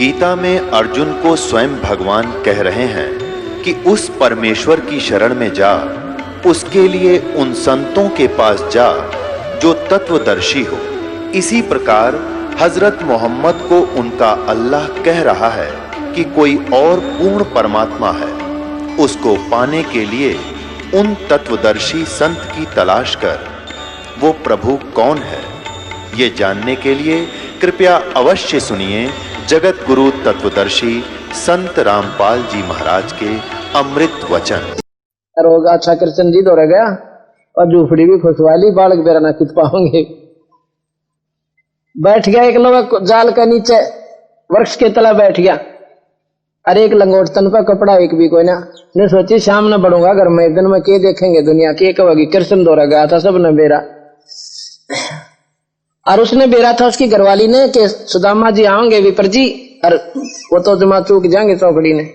गीता में अर्जुन को स्वयं भगवान कह रहे हैं कि उस परमेश्वर की शरण में जा, उसके लिए उन संतों के पास जा, जो तत्वदर्शी हो। इसी प्रकार, हज़रत मोहम्मद को उनका अल्लाह कह रहा है कि कोई और पूर्ण परमात्मा है। उसको पाने के लिए उन तत्वदर्शी संत की तलाश कर, वो प्रभु कौन है? ये जानने के लिए कृपया अवश्य सुनिए जगत गुरु तत्वदर्शी संत रामपाल जी महाराज के अमृत वचन। रोगा अच्छा कृष्ण जी दौड़ गया, और झूपड़ी भी खुशवाली, बालक बेरा ना कुछ पाओगे बैठ गया एक लोग जाल के नीचे, वृक्ष के तला बैठ गया। अरे एक लंगोट तन पर कपड़ा, एक भी कोई ना। ने सोची, शाम न बढ़ूँगा घर में, एक दिन में के देखेंगे दुनिया के कहोगी कृष्ण दौरा गया था, सबने बेरा और उसने बेरा था उसकी घरवाली ने कि सुदामा जी आओगे, विपर जी, और वो तो जमा चूक जाएँगे, चौकड़ी ने।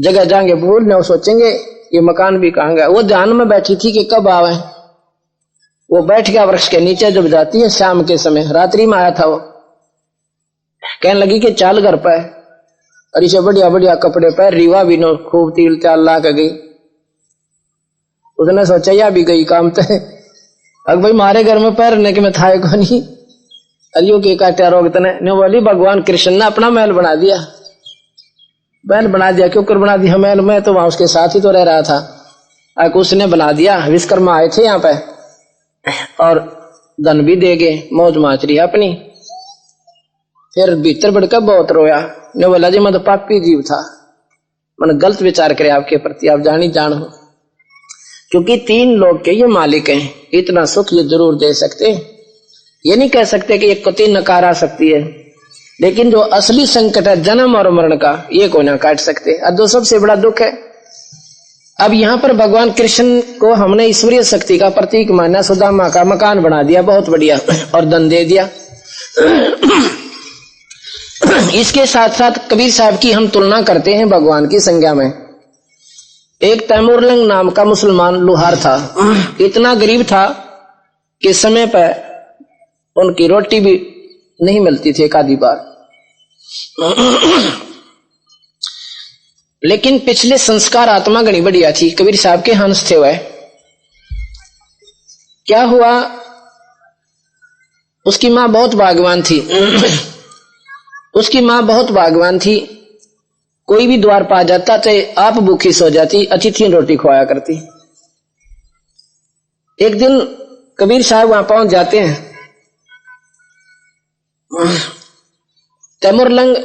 जगह जाएँगे, भूल ने वो सोचेंगे, ये मकान भी कहाँ गया। वो ध्यान में बैठी थी कि कब आवे। वो बैठ गया वृक्ष के नीचे, जब जाती है शाम के समय। रात्रि में आया था वो। कहने लगी कि चाल घर पे और इसे बढ़िया बढ़िया कपड़े पहन, रीवा भी नो खूब तिल चाल ला के गई। उसने सोचा, या भी गई काम तो अब भाई मारे घर में पैरने के मैं था को नहीं? अलियो के काटा रोग तने ने बोली, भगवान कृष्ण ने अपना महल बना दिया। महल बना दिया, क्यों कर बना दिया महल? में तो वहाँ उसके साथ ही तो रह रहा था। अक उसने बना दिया। विश्वकर्मा आए थे यहाँ पे। और धन भी दे गए, मौज माच रही अपनी। फिर भीतर बढ़कर बहुत रोया। ने बोला, जी, मैं तो पापी जीव था। मैंने गलत विचार करे आपके प्रति। आप जानी जान हो। क्योंकि तीन लोग के ये मालिक हैं। इतना सुख ये ज़रूर दे सकते हैं। ये नहीं कह सकते कि ये कति नकार आ सकती है। लेकिन जो असली संकट है, जन्म और मरण का, ये को ना काट सकते। और जो सबसे बड़ा दुख है, अब यहाँ पर भगवान कृष्ण को हमने ईश्वरीय शक्ति का प्रतीक माना सुदामा का मकान बना दिया, बहुत बढ़िया, और दन दे दिया। इसके साथ साथ कबीर साहब की हम तुलना करते हैं भगवान की संज्ञा में। एक तैमूरलंग नाम का मुसलमान लुहार था। इतना गरीब था कि समय पर उनकी रोटी भी नहीं मिलती थी एक आधी बार। लेकिन पिछले संस्कार आत्मा गणी बढ़िया थी। कबीर साहब के हंस थे वह। क्या हुआ? उसकी माँ बहुत भागवान थी। उसकी माँ बहुत भागवान थी। कोई भी द्वार पा जाता तो आप भूखी सो जाती अतिथि रोटी खुआया करती। एक दिन कबीर साहब वहाँ पहुँच जाते हैं। तैमुरलंग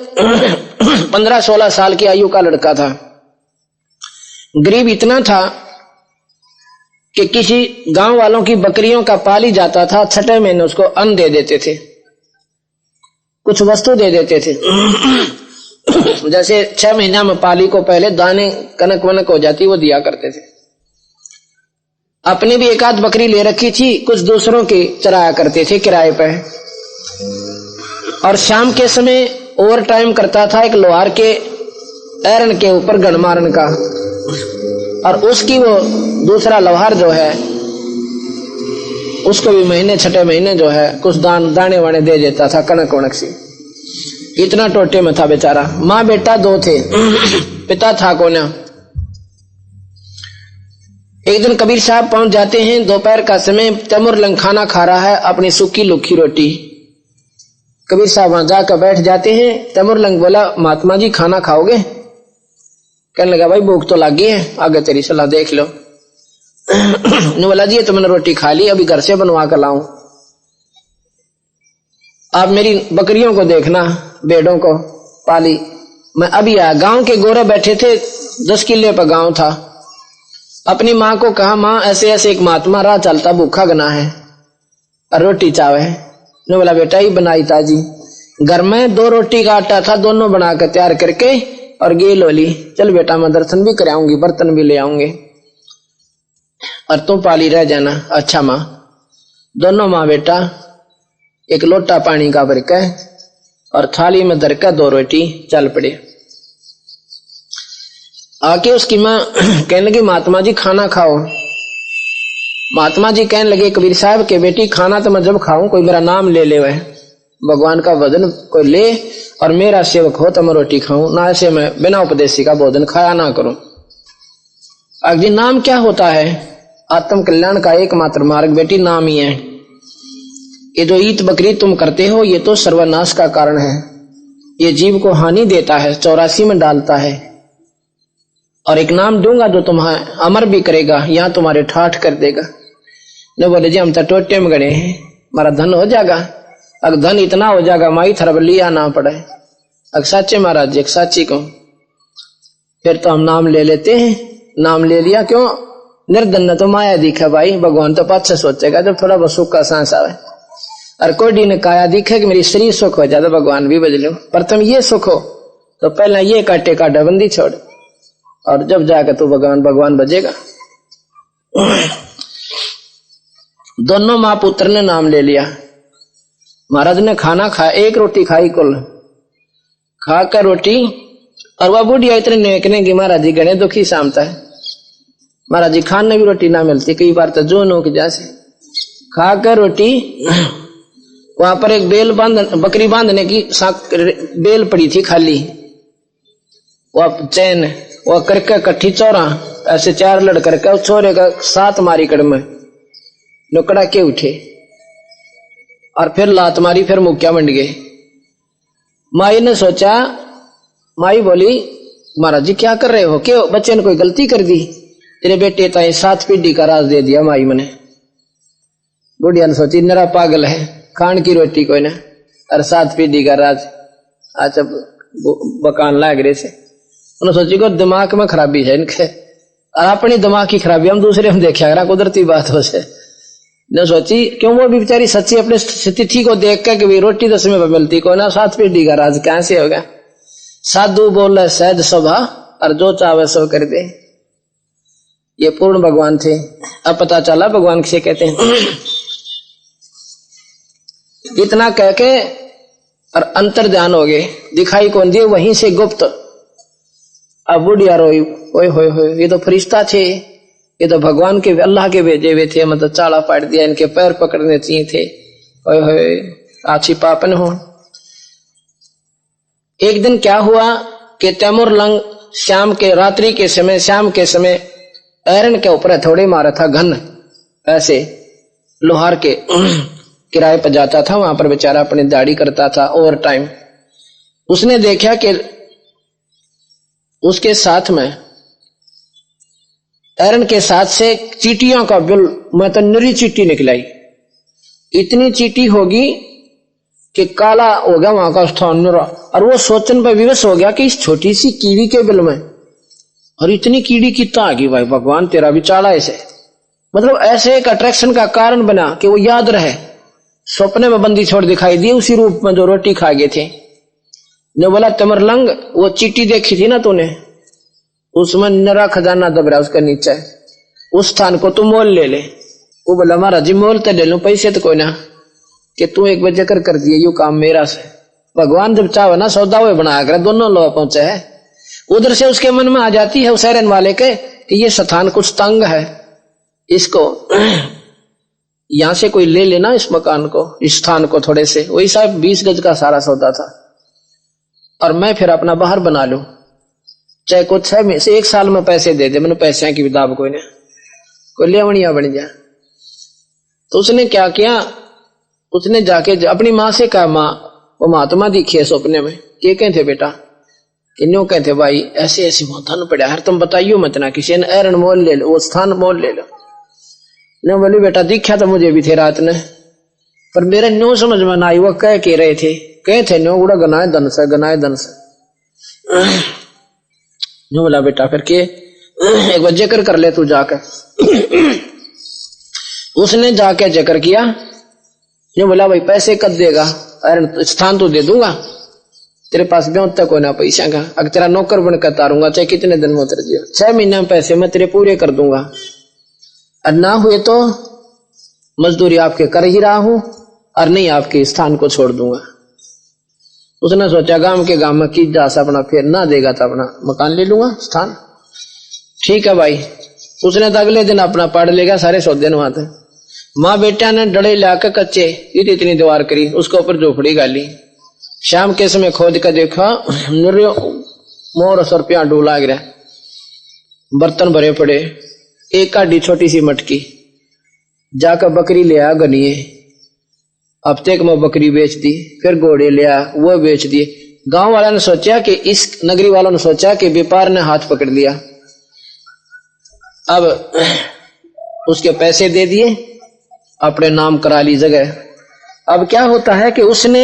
पंद्रह सोलह साल की आयु का लड़का था। गरीब इतना था कि किसी गाँव वालों की बकरियों का पाली जाता था, छठे महीने उसको अन्न दे देते थे। कुछ वस्तु दे देते थे। जैसे छह महीना में पाली को पहले दाने कनक वनक हो जाती, वो दिया करते थे। अपनी भी एक आध बकरी ले रखी थी, कुछ दूसरों की चराया करते थे किराए पर और शाम के समय ओवर टाइम करता था एक लोहार के एरन के ऊपर गणमारन का। और उसकी वो दूसरा लोहार जो है, उसको भी महीने, छठे महीने जो है, कुछ दान, दाने वाने दे देता था कनक वनक सी। इतना टोटे में था बेचारा। माँ बेटा दो थे। पिता था कोना? एक दिन कबीर साहब पहुँच जाते हैं। दोपहर का समय, तैमुर लंग खाना खा रहा है अपनी सूखी लुखी रोटी। कबीर साहब वहाँ जाकर बैठ जाते हैं। तैमुर लंग बोला, महात्मा जी, खाना खाओगे? कहने लगा, भाई, भूख तो लगी है। आगे तेरी सलाह देख लो। बोला, जी तो मैंने रोटी खा ली। अभी घर से बनवा कर लाऊं। आप मेरी बकरियों को देखना। बेड़ों को, पाली। मैं अभी आया, गाँव के गोरे बैठे थे, दस किले पर गाँव था। अपनी माँ को कहा, माँ, ऐसे ऐसे एक महात्मा, राह चलता, भूखा गना है। और रोटी चावे ने बोला, बेटा ही बनाई ताजी। घर में दो रोटी का आटा था, दोनों बनाकर तैयार करके और गेल होली चल बेटा, मैं दर्शन भी कराऊँगी, बर्तन भी ले आऊँगे। और तुम पाली रह जाना। अच्छा माँ। दोनों माँ बेटा, एक लोटा पानी का भर और थाली में धर के दो रोटी चल पड़े। आके उसकी माँ कहने लगी महात्मा जी, खाना खाओ। महात्मा जी कहने लगे, कबीर साहब के बेटी, खाना तो मैं जब खाऊं, कोई मेरा नाम ले ले वह भगवान का वज़न को ले और मेरा सेवक हो तो मैं रोटी खाऊं, ना ऐसे मैं बिना उपदेशी का भोजन खाया ना करूँ। अगली नाम क्या होता है? आत्म कल्याण का एकमात्र मार्ग बेटी नाम ही है। ये जो ईद बकरी तुम करते हो, ये तो सर्वनाश का कारण है। ये जीव को हानि देता है, चौरासी में डालता है। और एक नाम दूँगा जो तुम्हें अमर भी करेगा या तुम्हारे ठाठ कर देगा। न बोले, जी, हम तो टोटे में गड़े हैं, हमारा धन हो जाएगा। अगर धन इतना हो जाएगा, माई थरब लिया ना पड़े। अगर साचे महाराज जी साची को। फिर तो हम नाम ले लेते हैं। नाम ले लिया क्यों? निर्धन तो माया दिखा भाई, भगवान तो पाछे सोचेगा, जब थोड़ा बहुत सुख का सांस आवे। और कोडी ने काया दिखे कि मेरी शरीर सुख हो जाता भगवान भी बज लो। प्रथम ये सुख हो तो पहले ये काटे का डबंदी छोड़। और जब जाकर तू भगवान भगवान बजेगा। दोनों माँ पुत्र ने नाम ले लिया। महाराज ने खाना खाया, एक रोटी खाई कुल। खा कर रोटी, और वह बुढ़िया इतने नेकने की महाराज जी गणे दुखी शामता है। महाराज जी खान ने भी रोटी ना मिलती, कई बार तो जो नोक जैसे। खा कर रोटी वहाँ पर एक बेल बाँध, बकरी बांधने की बेल पड़ी थी खाली। वह चैन, वह करके कट्ठी चौरा, ऐसे चार लड़ करके छोरे का सात मारी कड़ में नुकड़ा के उठे और फिर लात मारी, फिर मुक्या मंड गए। माई ने सोचा, माई बोली, महाराज जी, क्या कर रहे हो? क्यों? बच्चे ने कोई गलती कर दी? तेरे बेटे ताई सात पीढ़ी का राज दे दिया माई मैंने। बुढ़िया ने सोची, नरा पागल है। खान की रोटी कोई ना। और सात पीढ़ी का राज अच्छा बकान लाग रहे से। उन्होंने सोची को दिमाग में खराबी है इनके। और अपनी दिमाग की खराबी हम दूसरे हम देखा करा कुदरती बात हो से। ने सोची, क्यों वो भी बेचारी सच्ची अपने स्थिति को देख कर कि रोटी तो समय पर मिलती को ना सात पीढ़ी का राज कैसे हो गया साधु बोल सहज सभा और जो चाहे सो कर दे। ये पूर्ण भगवान थे। अब पता चला, भगवान किसे कहते हैं? इतना कह के और अंतर ध्यान हो गए। दिखाई कौन दिए? वहीं से गुप्त। अब बुढ़िया रोई, ओए होए होए, ये तो फरिश्ता थे। ये तो भगवान के, अल्लाह के भेजे हुए थे मतलब चाला पाट दिया, इनके पैर पकड़ने चाहिए थे। ओए होए, आछी पापन हो। एक दिन क्या हुआ कि तैमुर लंग शाम के, रात्रि के समय शाम के समय एरन के ऊपर थोड़े मारा था, घन, ऐसे, लोहार के। किराए पर जाता था, वहाँ पर बेचारा अपनी दाढ़ी करता था ओवर टाइम उसने देखा कि उसके साथ में एरन के साथ से चीटियों का बिल मैं तो नरी चीटी निकलाई इतनी चीटी होगी कि काला हो गया वहाँ का स्थान नरा। और वो सोचन पर विवश हो गया कि इस छोटी सी कीड़ी के बिल में, और इतनी कीड़ी कितना आ गई भाई, भगवान तेरा भी चाड़ा ऐसे मतलब ऐसे एक अट्रैक्शन का कारण बना कि वो याद रहे। सपने में बंदी छोड़ दिखाई दी, उसी रूप में जो रोटी खा गए थे। जो बोला तमरलंग वो चीटी देखी थी ना तूने? उसमें नरा खजाना दब रहा उसका नीचे। उस स्थान को तू मोल ले ले। वो बोला, महाराज जी, मोल तो ले लो, पैसे तो कोई ना। कि तू एक बजे कर कर दिए, यू काम मेरा से। भगवान जब चाहे ना सौदा हुए बना कर दोनों लोग पहुँचे है। उधर से उसके मन में आ जाती है उस वाले के, कि ये स्थान कुछ तंग है। इसको यहाँ से कोई ले लेना इस मकान को इस स्थान को थोड़े से। वही साहब बीस गज का सारा सौदा था। और मैं फिर अपना बाहर बना लू। चाहे कुछ छह में से एक साल में पैसे दे दे मैंने पैसे की किताब कोई ने कोई लेवनिया बन जा तो उसने क्या किया? उसने जाके जा, अपनी माँ से कहा माँ वो महात्मा दिखी है सपने में। के कहते बेटा इन कहते भाई ऐसे ऐसे धन पड़ा हर तुम बताइयो मत ना किसी ने एरन मोल ले लो वो स्थान मोल ले लो। ने बोली बेटा, दिखा तो मुझे भी थे रात ने। पर मेरे न्यो समझ में ना आई, वो कह के रहे थे। कहे थे नो गुड़ा गनाए धन से, गनाए धन से। नो बोला, बेटा, फिर के? एक बार ज़िक्र कर ले तू जाकर उसने जाके ज़िक्र किया। जो बोला, भाई, पैसे कब देगा? अरे, स्थान तो दे दूँगा। तेरे पास भी तक होना पैसा का अगर तेरा नौकर बनकर तारूँगा, चाहे कितने दिन में उतर दिया छह महीने में पैसे मैं तेरे पूरे कर दूँगा। और ना हुए तो मजदूरी आपके कर ही रहा हूँ और नहीं आपके स्थान को छोड़ दूँगा। उसने सोचा, गाँव के गाँव में की जा अपना, फिर ना देगा तो अपना मकान ले लूँगा, स्थान। ठीक है भाई। उसने तो अगले दिन अपना पढ़ लेगा, सारे सौदे वहाँ थे। माँ बेटा ने डड़े लाकर कच्चे, इतनी इतनी दीवार करी, उसके ऊपर झोपड़ी गाली। शाम के समय खोद कर देखा मोर सौ रुपया डूला गिरा। बर्तन भरे पड़े। एक काडी छोटी सी मटकी। जाकर बकरी ले आ गनिए। हफ़्ते में बकरी बेच दी, फिर घोड़े लिया वो बेच दिए। गाँव वाला ने सोचा कि इस नगरी वालों ने सोचा कि व्यापार ने हाथ पकड़ लिया। अब उसके पैसे दे दिए, अपने नाम करा ली जगह। अब क्या होता है कि उसने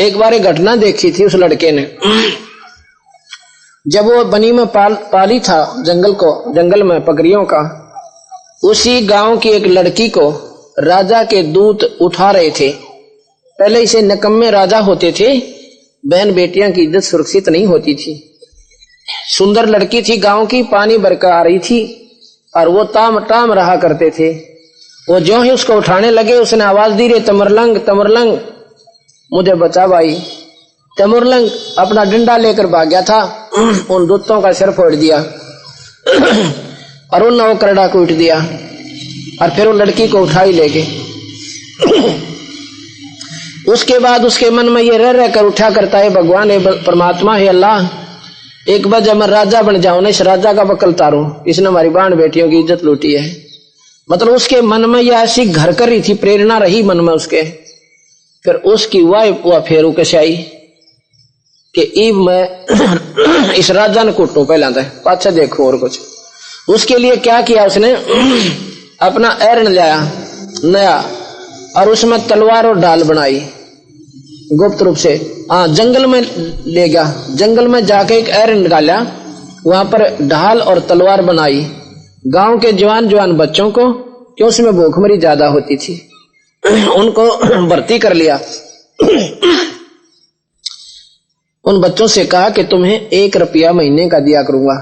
एक बार घटना देखी थी उस लड़के ने। जब वो बनी में पाल, पाली था जंगल को, जंगल में पकड़ियों का, उसी गाँव की एक लड़की को राजा के दूत उठा रहे थे। पहले इसे नकम्मे राजा होते थे, बहन बेटियाँ की इज़्ज़त सुरक्षित नहीं होती थी। सुंदर लड़की थी, गाँव की पानी भरकर आ रही थी, और वो ताम टाम रहा करते थे। वो जो ही उसको उठाने लगे, उसने आवाज़ दी, रे तमरलंग तमरलंग, मुझे बचा भाई। तमरलंग अपना डंडा लेकर भाग गया था। उन दूतों का सिर फोड़ दिया और उन वो करड़ा कूट दिया और फिर वो लड़की को उठाई ले गए। उसके बाद उसके मन में ये रह रह कर उठा करता है, भगवान, है परमात्मा, है अल्लाह, एक बार जब मैं राजा बन जाऊँ ना, इस राजा का वकल तारू। इसने हमारी बाण बेटियों की इज़्ज़त लूटी है। मतलब उसके मन में यह ऐसी घर कर रही थी, प्रेरणा रही मन में उसके। फिर उसकी वाह हुआ फेरू कैसे आई। कि ईब मैं इस राजा ने कुटू पहला था। पाछा देखो और कुछ। उसके लिए क्या किया उसने? अपना एरण लाया, नया, और उसमें तलवार और ढाल बनाई। गुप्त रूप से। हाँ जंगल में ले गया। जंगल में जाके एक एरण निकाला वहाँ पर ढाल और तलवार बनाई। गाँव के जवान जवान बच्चों को, क्यों उसमें भूखमरी ज़्यादा होती थी? उनको भर्ती कर लिया। उन बच्चों से कहा कि तुम्हें एक रुपया महीने का दिया करूँगा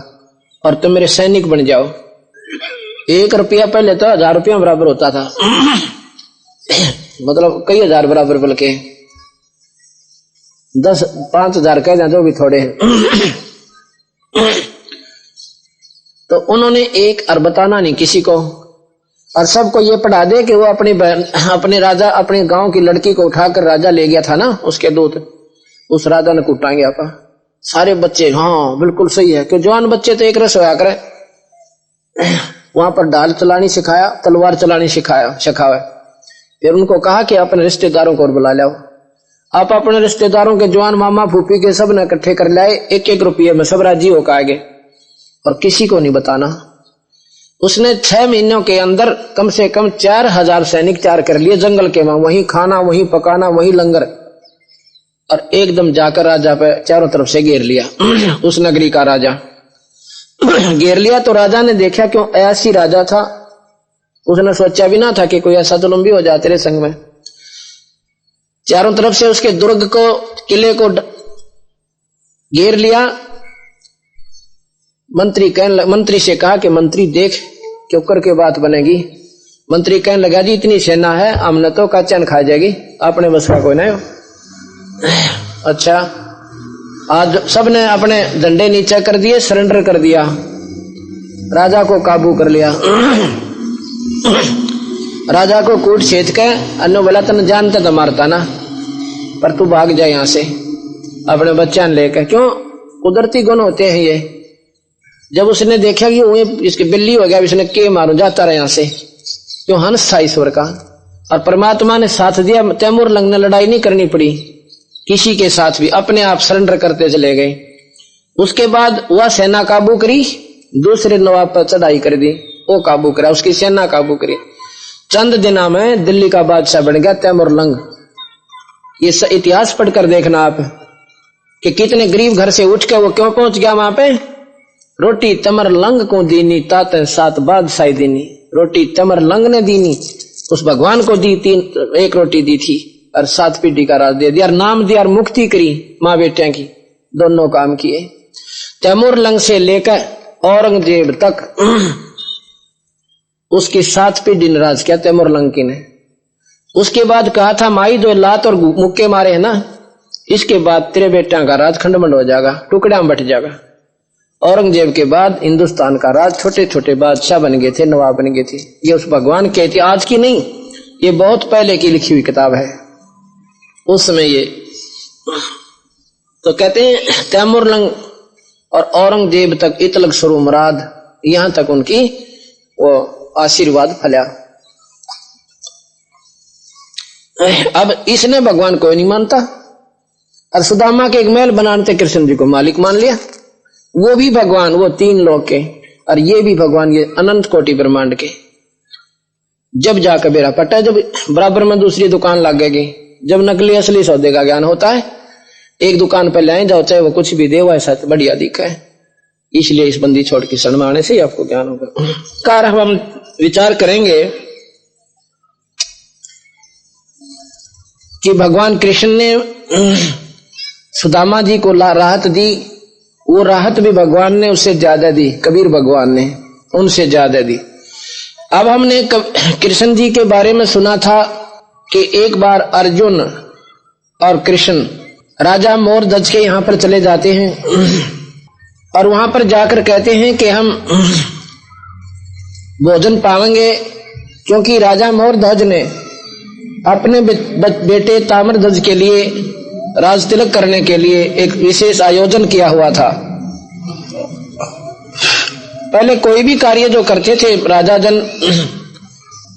और तुम मेरे सैनिक बन जाओ। एक रुपया पहले तो हज़ार रुपया बराबर होता था। मतलब कई हज़ार बराबर बल्कि। दस, पाँच हज़ार कह जाए तो भी थोड़े हैं। तो उन्होंने एक और बताना नहीं किसी को। और सबको ये पढ़ा दे कि वो अपने अपने राजा, अपने गाँव की लड़की को उठाकर राजा ले गया था ना, उसके दूत। उस राजा ने कुटाएँगे आपा। सारे बच्चे हाँ बिल्कुल सही है, क्यों? जवान बच्चे तो एक रस होया करे। वहाँ पर डाल चलानी सिखाया, तलवार चलानी सिखाया, सिखावा। फिर उनको कहा कि अपने रिश्तेदारों को बुला लाओ। आप अपने रिश्तेदारों के जवान मामा फूफी के सबने इकट्ठे कर लाए एक एक रुपये में सब राज़ी होकर आगे और किसी को नहीं बताना। उसने छह महीनों के अंदर कम से कम चार हज़ार सैनिक तैयार कर लिए, जंगल के वहाँ। वहीं खाना, वहीं पकाना, वहीं लंगर। और एकदम जाकर राजा पे चारों तरफ़ से घेर लिया। उस नगरी का राजा। घेर लिया तो राजा ने देखा क्यों ऐसी राजा था? उसने सोचा भी ना था कि कोई ऐसा जुलम भी हो जाए तेरे संग में। चारों तरफ़ से उसके दुर्ग को, किले को घेर लिया। मंत्री कहने मंत्री से कहा कि, मंत्री देख क्यों करके बात बनेगी? मंत्री कहने लगा, जी, इतनी सेना है हमने तो का चैन खा जाएगी। अपने बस का कोई नहीं अच्छा। आज सबने अपने झंडे नीचे कर दिए सरेंडर कर दिया। राजा को काबू कर लिया। राजा को कूट छेद के अन्नो बोला तन जानते तो मारता ना। पर तू भाग जाए यहाँ से। अपने बच्चा ने लेकर। क्यों? कुदरती गुण होते हैं ये। जब उसने देखा कि वो इसकी बिल्ली हो गया इसने के मारू? जाता रहा यहाँ से। क्यों? हंस था ईश्वर का। और परमात्मा ने साथ दिया, तैमूर लंग ने लड़ाई नहीं करनी पड़ी। किसी के साथ भी अपने आप सरेंडर करते चले गए। उसके बाद वह सेना काबू करी, दूसरे नवाब पर चढ़ाई कर दी, वो काबू करा, उसकी सेना काबू करी। चंद दिना में दिल्ली का बादशाह बन गया तैमूर लंग। ये इतिहास पढ़कर देखना आप, कि कितने गरीब घर से उठ के वो क्यों पहुँच गया वहाँ पे? रोटी तमर लंग को दीनी, तात सात बादशाही दीनी। रोटी तमर लंग ने दीनी, उस भगवान को दी, तीन, एक रोटी दी थी। और सात पीढ़ी का राज दे दिया और नाम दिया और मुक्ति करी माँ बेटिया की। दोनों काम किए। तैमूर लंग से लेकर औरंगज़ेब तक उसकी सात पीढ़ी नाराज़ किया तैमूर लंग की ने। उसके बाद कहा था, माई दो लात और मुक्के मारे है ना, इसके बाद तेरे बेटा का राज खंडमंड हो जाएगा टुकड़ा बट जाएगा। औरंगज़ेब के बाद हिंदुस्तान का राज छोटे छोटे बादशाह बन गए थे, नवाब बन गए थे। ये उस भगवान के थी आज की नहीं, ये बहुत पहले की लिखी हुई किताब है। उसमें ये। तो कहते हैं तैमुर लंग और औरंगज़ेब तक इतलक शुरू मुराद, यहाँ तक उनकी वो आशीर्वाद फल्या अब इसने भगवान को नहीं मानता। और सुदामा के एक महल बनाने कृष्ण जी को मालिक मान लिया। वो भी भगवान, वो तीन लोग के। और ये भी भगवान, ये अनंत कोटि ब्रह्मांड के। जब जाकर बेरा पटा, जब बराबर में दूसरी दुकान लगेगी जब नकली असली सौदे का ज्ञान होता है, एक दुकान पर ले जाओ, चाहे वो कुछ भी दे ऐसा तो बढ़िया दिखा है। इसलिए इस बंदी छोड़ के शरण आने से ही आपको ज्ञान होगा। कार हम विचार करेंगे कि भगवान कृष्ण ने सुदामा जी को राहत दी, वो राहत भी भगवान ने उससे ज़्यादा दी, कबीर भगवान ने उनसे ज़्यादा दी। अब हमने कृष्ण जी के बारे में सुना था कि एक बार अर्जुन और कृष्ण राजा मोर दज के यहाँ पर चले जाते हैं और वहाँ पर जाकर कहते हैं कि हम भोजन पावेंगे, क्योंकि राजा मोर ध्वज ने अपने बेटे ताम्र ध्वज के लिए राज तिलक करने के लिए एक विशेष आयोजन किया हुआ था। पहले कोई भी कार्य जो करते थे राजा जन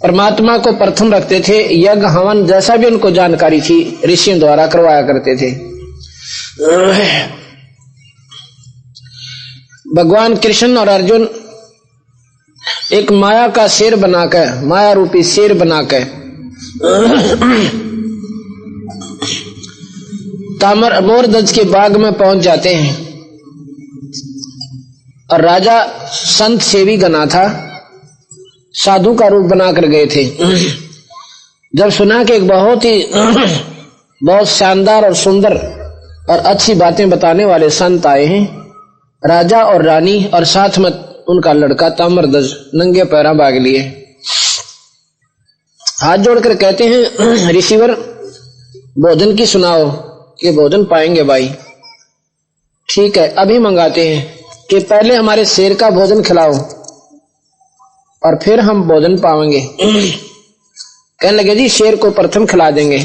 परमात्मा को प्रथम रखते थे, यज्ञ, हवन जैसा भी उनको जानकारी थी, ऋषियों द्वारा करवाया करते थे। भगवान कृष्ण और अर्जुन एक माया का शेर बनाकर, माया रूपी शेर बनाकर, तामर मोर दज के बाग में पहुँच जाते हैं। और राजा संत सेवी गना था। साधु का रूप बनाकर गए थे। जब सुना कि एक बहुत ही, बहुत शानदार और सुंदर और अच्छी बातें बताने वाले संत आए हैं, राजा और रानी और साथ में उनका लड़का तामरदज नंगे पैरा भाग लिए। हाथ जोड़कर कहते हैं, ऋषिवर, भोजन की सुनाओ, कि भोजन पाएँगे भाई। ठीक है, अभी मंगाते हैं, कि पहले हमारे शेर का भोजन खिलाओ। और फिर हम भोजन पाएँगे कहने लगे, जी, शेर को प्रथम खिला देंगे,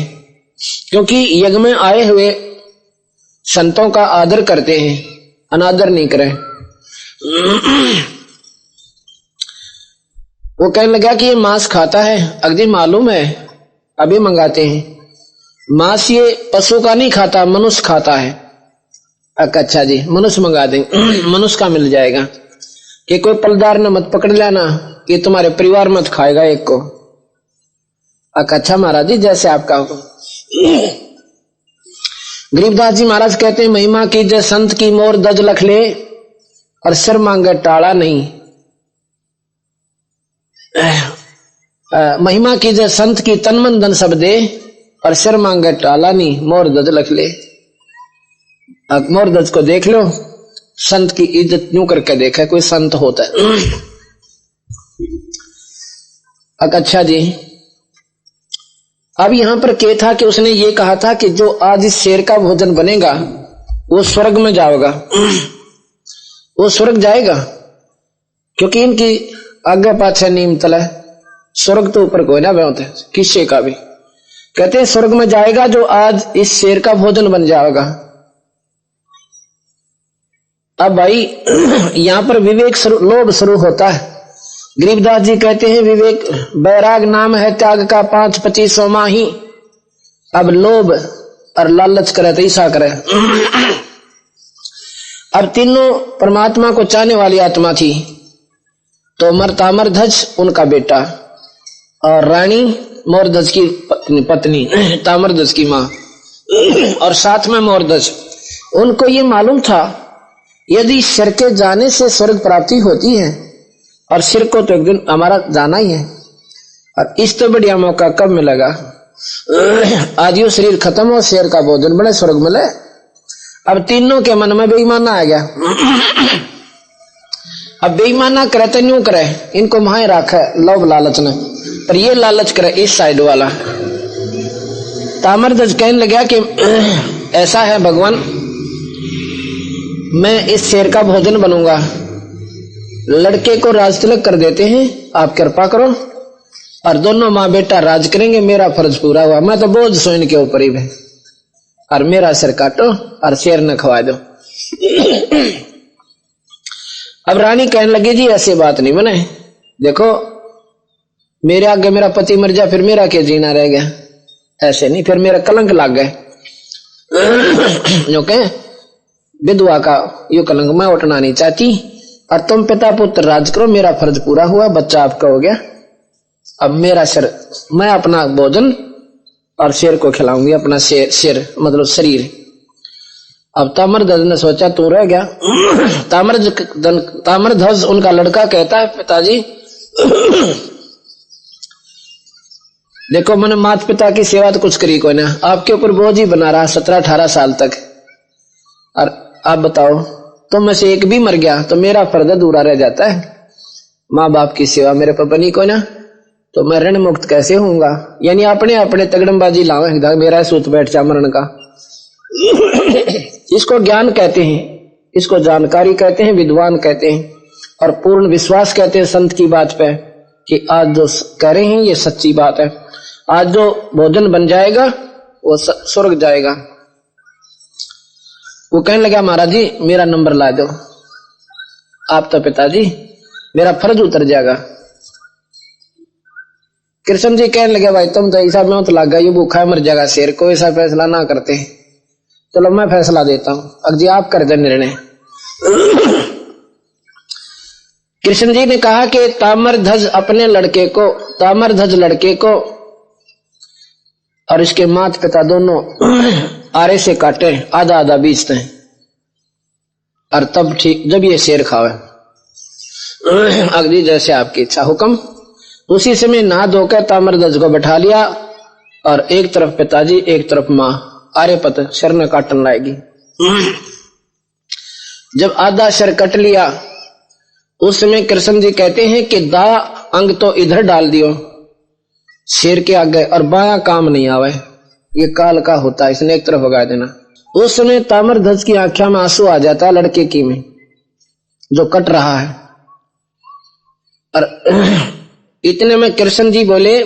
क्योंकि यज्ञ में आए हुए संतों का आदर करते हैं, अनादर नहीं करें। वो कहने लगा कि ये मांस खाता है। अगदी मालूम है, अभी मंगाते हैं। मांस ये पशु का नहीं खाता, मनुष्य खाता है। अच्छा जी, मनुष्य मंगा देंगे मनुष्य का मिल जाएगा। कि कोई पलदार ने मत पकड़ लेना। कि तुम्हारे परिवार मत खाएगा एक को। अच्छा महाराज जी, जैसे आपका गरीबदास जी महाराज कहते हैं, महिमा की जय, संत की मोर दज लख ले, और सिर मांगे टाड़ा नहीं। महिमा की जय, संत की तन मन धन सब दे, और सिर मांगे टाला नहीं, मोर दज लख ले। मोर दज को देख लो, संत की इज़्ज़त यूँ करके देखा, कोई संत होता है। अच्छा जी। अब यहाँ पर के था कि उसने ये कहा था कि जो आज इस शेर का भोजन बनेगा, वो स्वर्ग में जाएगा वो स्वर्ग जाएगा? क्योंकि इनकी आगे पाछे नीम तला स्वर्ग तो ऊपर कोई ना बहुत किस्से का भी। कहते हैं, स्वर्ग में जाएगा जो आज इस शेर का भोजन बन जाएगा। अब भाई, यहाँ पर विवेक लोभ शुरू होता है। गरीबदास जी कहते हैं विवेक बैराग नाम है त्याग का पाँच पच्चीसों माही। अब लोभ और लालच करे तो ईसा करे। अब तीनों परमात्मा को चाहने वाली आत्मा थी। तो मरतामर ध्वज उनका बेटा और रानी मोरदज की पत्नी, पत्नी तामरदज की माँ। और साथ में मोरदज उनको ये मालूम था यदि सिर के जाने से स्वर्ग प्राप्ति होती है और सिर को तो एक दिन हमारा जाना ही है। और इस तो बढ़िया मौका कब मिलेगा? आदियो शरीर खत्म हो, शेर का भोजन बड़े स्वर्ग मिले। अब तीनों के मन में बेईमाना आ गया। अब बेईमाना करे तो न्यू करे, इनको माए राखे, लोभ लालच ने। पर ये लालच करे इस साइड वाला। तामरदज कहने लगा कि, ऐसा है भगवान, मैं इस शेर का भोजन बनूँगा। लड़के को राज तिलक कर देते हैं, आप कृपा करो। और दोनों माँ बेटा राज करेंगे, मेरा फ़र्ज़ पूरा हुआ। मैं तो बोझ सो इनके ऊपर ही और मेरा सिर काटो और शेर न खवा दो। अब रानी कहने लगी, जी, ऐसी बात नहीं बने। देखो, मेरे आगे मेरा पति मर जा फिर मेरा क्या जीना रह गया? ऐसे नहीं, फिर मेरा कलंक लग गए जो कहे, विधवा का, यो कलंक मैं उठना नहीं चाहती। और तुम पिता पुत्र राज करो, मेरा फ़र्ज़ पूरा हुआ, बच्चा आपका हो गया। अब मेरा सिर मैं अपना भोजन और शेर को खिलाऊँगी, अपना शेर शेर मतलब शरीर। अब तामर ध्वज ने सोचा, तू रह गया। तामर तामर ध्वज उनका लड़का कहता है, पिताजी, देखो, मैंने माता पिता की सेवा तो कुछ करी कोई ना। आपके ऊपर बोझ ही बना रहा सत्रह अठारह साल तक। और आप बताओ तुम मैं से एक भी मर गया तो मेरा फ़र्ज़ अधूरा रह जाता है। माँ बाप की सेवा मेरे पर बनी को ना। तो मैं ऋण मुक्त कैसे होऊँगा? यानी अपने अपने तगड़मबाजी लाओ मेरा सूत बैठ जा मरण का। इसको ज्ञान कहते हैं, इसको जानकारी कहते हैं, विद्वान कहते हैं, और पूर्ण विश्वास कहते हैं संत की बात पे कि आज जो कह रहे हैं, ये सच्ची बात है। आज जो भोजन बन जाएगा, वो स्वर्ग जाएगा। वो कहने लगा महाराज जी, मेरा नंबर ला दो। आप तो पिताजी, मेरा फ़र्ज़ उतर जाएगा। कृष्ण जी कहने लगे, भाई तुम तो ऐसा में तो लग, ये भूखा मर जाएगा शेर को ऐसा फैसला ना करते। चलो मैं फैसला देता हूँ। अब जी, आप कर दे निर्णय। कृष्ण जी ने कहा कि तामर ध्वज अपने लड़के को तामर ध्वज लड़के को और इसके माता पिता दोनों आरे से काटे, आधा आधा बीजते हैं। और तब ठीक, जब ये शेर खावे। अगली जैसे आपकी इच्छा। हुक्म? उसी समय नहा धोकर ताम्रध्वज को बैठा लिया और एक तरफ़ पिताजी, एक तरफ़ माँ। आर्यपत शर ने काटन लाएगी। जब आधा शर कट लिया, उस समय कृष्ण जी कहते हैं कि दा अंग तो इधर डाल दियो। शेर के आगे और बाया काम नहीं आवे। ये काल का होता है, इसने एक तरफ़ भगा देना। उस समय तामर ध्वज की आँखों में आँसू आ जाता है लड़के की में, जो कट रहा है। और इतने में कृष्ण जी बोले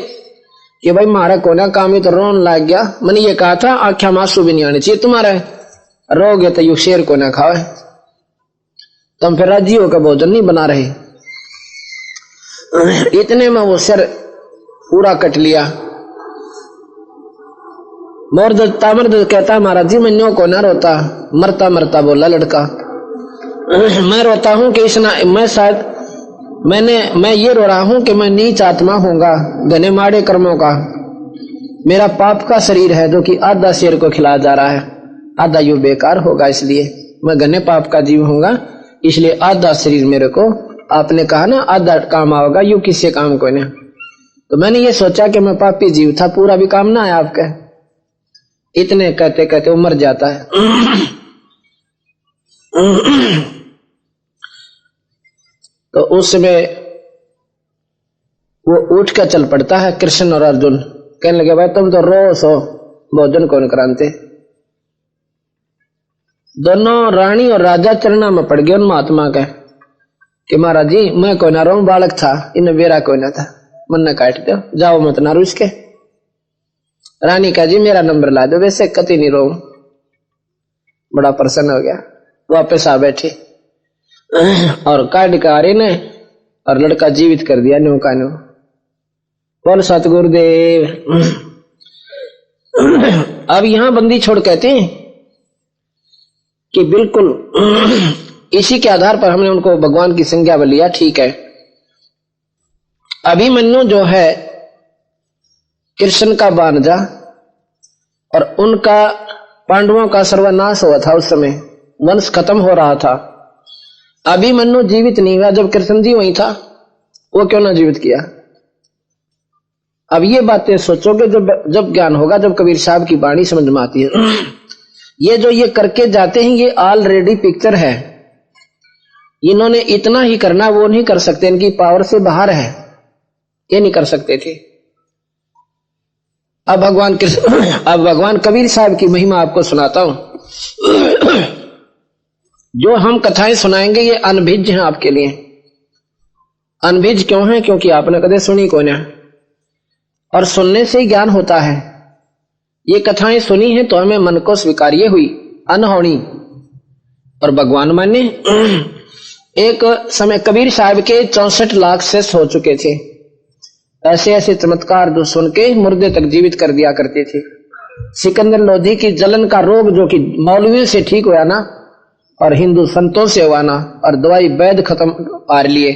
कि भाई मारा कोना काम ही तो रोन लग गया। मैंने ये कहा था आख्या में आँसू भी नहीं आने चाहिए तुम्हारा। रोगे तो यू शेर को ना खाओ तुम फिर राज़ी होकर भोजन नहीं बना रहे। इतने में वो सिर पूरा कट लिया। मोर तामर कहता महाराज, जी मैं न्यो को ना रोता, मरता मरता बोला लड़का। मैं रोता हूँ कि इस मैं शायद, मैंने, मैं ये रो रहा हूँ कि मैं नीच आत्मा होऊँगा, घने माड़े कर्मों का। मेरा पाप का शरीर है जो कि आधा शेर को खिलाया जा रहा है, आधा यू बेकार होगा इसलिए मैं घने पाप का जीव होऊँगा, इसलिए आधा शरीर मेरे को, आपने कहा ना, आधा काम आओगा, यू किससे काम को नहीं तो मैंने ये सोचा कि मैं पापी जीव था, पूरा भी काम ना आया आपका। इतने कहते कहते वो मर जाता है। तो उस समय वो उठ कर चल पड़ता है कृष्ण और अर्जुन। कहने लगे, भाई, तुम तो रो सो। भोजन कौन कराते? दोनों रानी और राजा चरणा में पड़ गए उन महात्मा के। कि महाराज जी, मैं कोई ना रो बालक था इन बेरा कोई ना था। मन काट दो, जाओ मत ना रुस के। रानी का जी, मेरा नंबर ला दो, वैसे कति नहीं रो बड़ा प्रसन्न हो गया। वापस आ बैठे। और काट का रहे ने और लड़का जीवित कर दिया न्यू का न्यू। बोल, सतगुरुदेव। अब यहाँ बंदी छोड़ कहते हैं कि बिल्कुल इसी के आधार पर हमने उनको भगवान की संज्ञा लिया ठीक है। अभिमन्यु जो है कृष्ण का बानजा और उनका पांडवों का सर्वनाश हुआ था उस समय। वंश खत्म हो रहा था। अभिमन्यु जीवित नहीं हुआ। जब कृष्ण जी वही था, वो क्यों ना जीवित किया? अब ये बातें सोचोगे, जब जब ज्ञान होगा, जब कबीर साहब की बाणी समझ में आती है। ये जो ये करके जाते हैं, ये ऑलरेडी पिक्चर है। इन्होंने इतना ही करना, वो नहीं कर सकते। इनकी पावर से बाहर है। ये नहीं कर सकते थे। अब भगवान कृष्ण अब भगवान कबीर साहब की महिमा आपको सुनाता हूँ। जो हम कथाएँ सुनाएँगे, ये अनभिज हैं आपके लिए। अनभिज क्यों है? क्योंकि आपने कदे सुनी को ना। और सुनने से ही ज्ञान होता है। ये कथाएँ सुनी हैं तो हमें मन को स्वीकार्य हुई, अनहोनी। और भगवान माने एक समय कबीर साहब के चौसठ लाख से हो चुके थे। ऐसे ऐसे चमत्कार जो सुन के मुर्दे तक जीवित कर दिया करते थे। सिकंदर लोधी की जलन का रोग जो कि मौलवियों से ठीक हुआ ना, और हिंदू संतों से हुआ ना, और दवाई वैद खत्म पार लिए,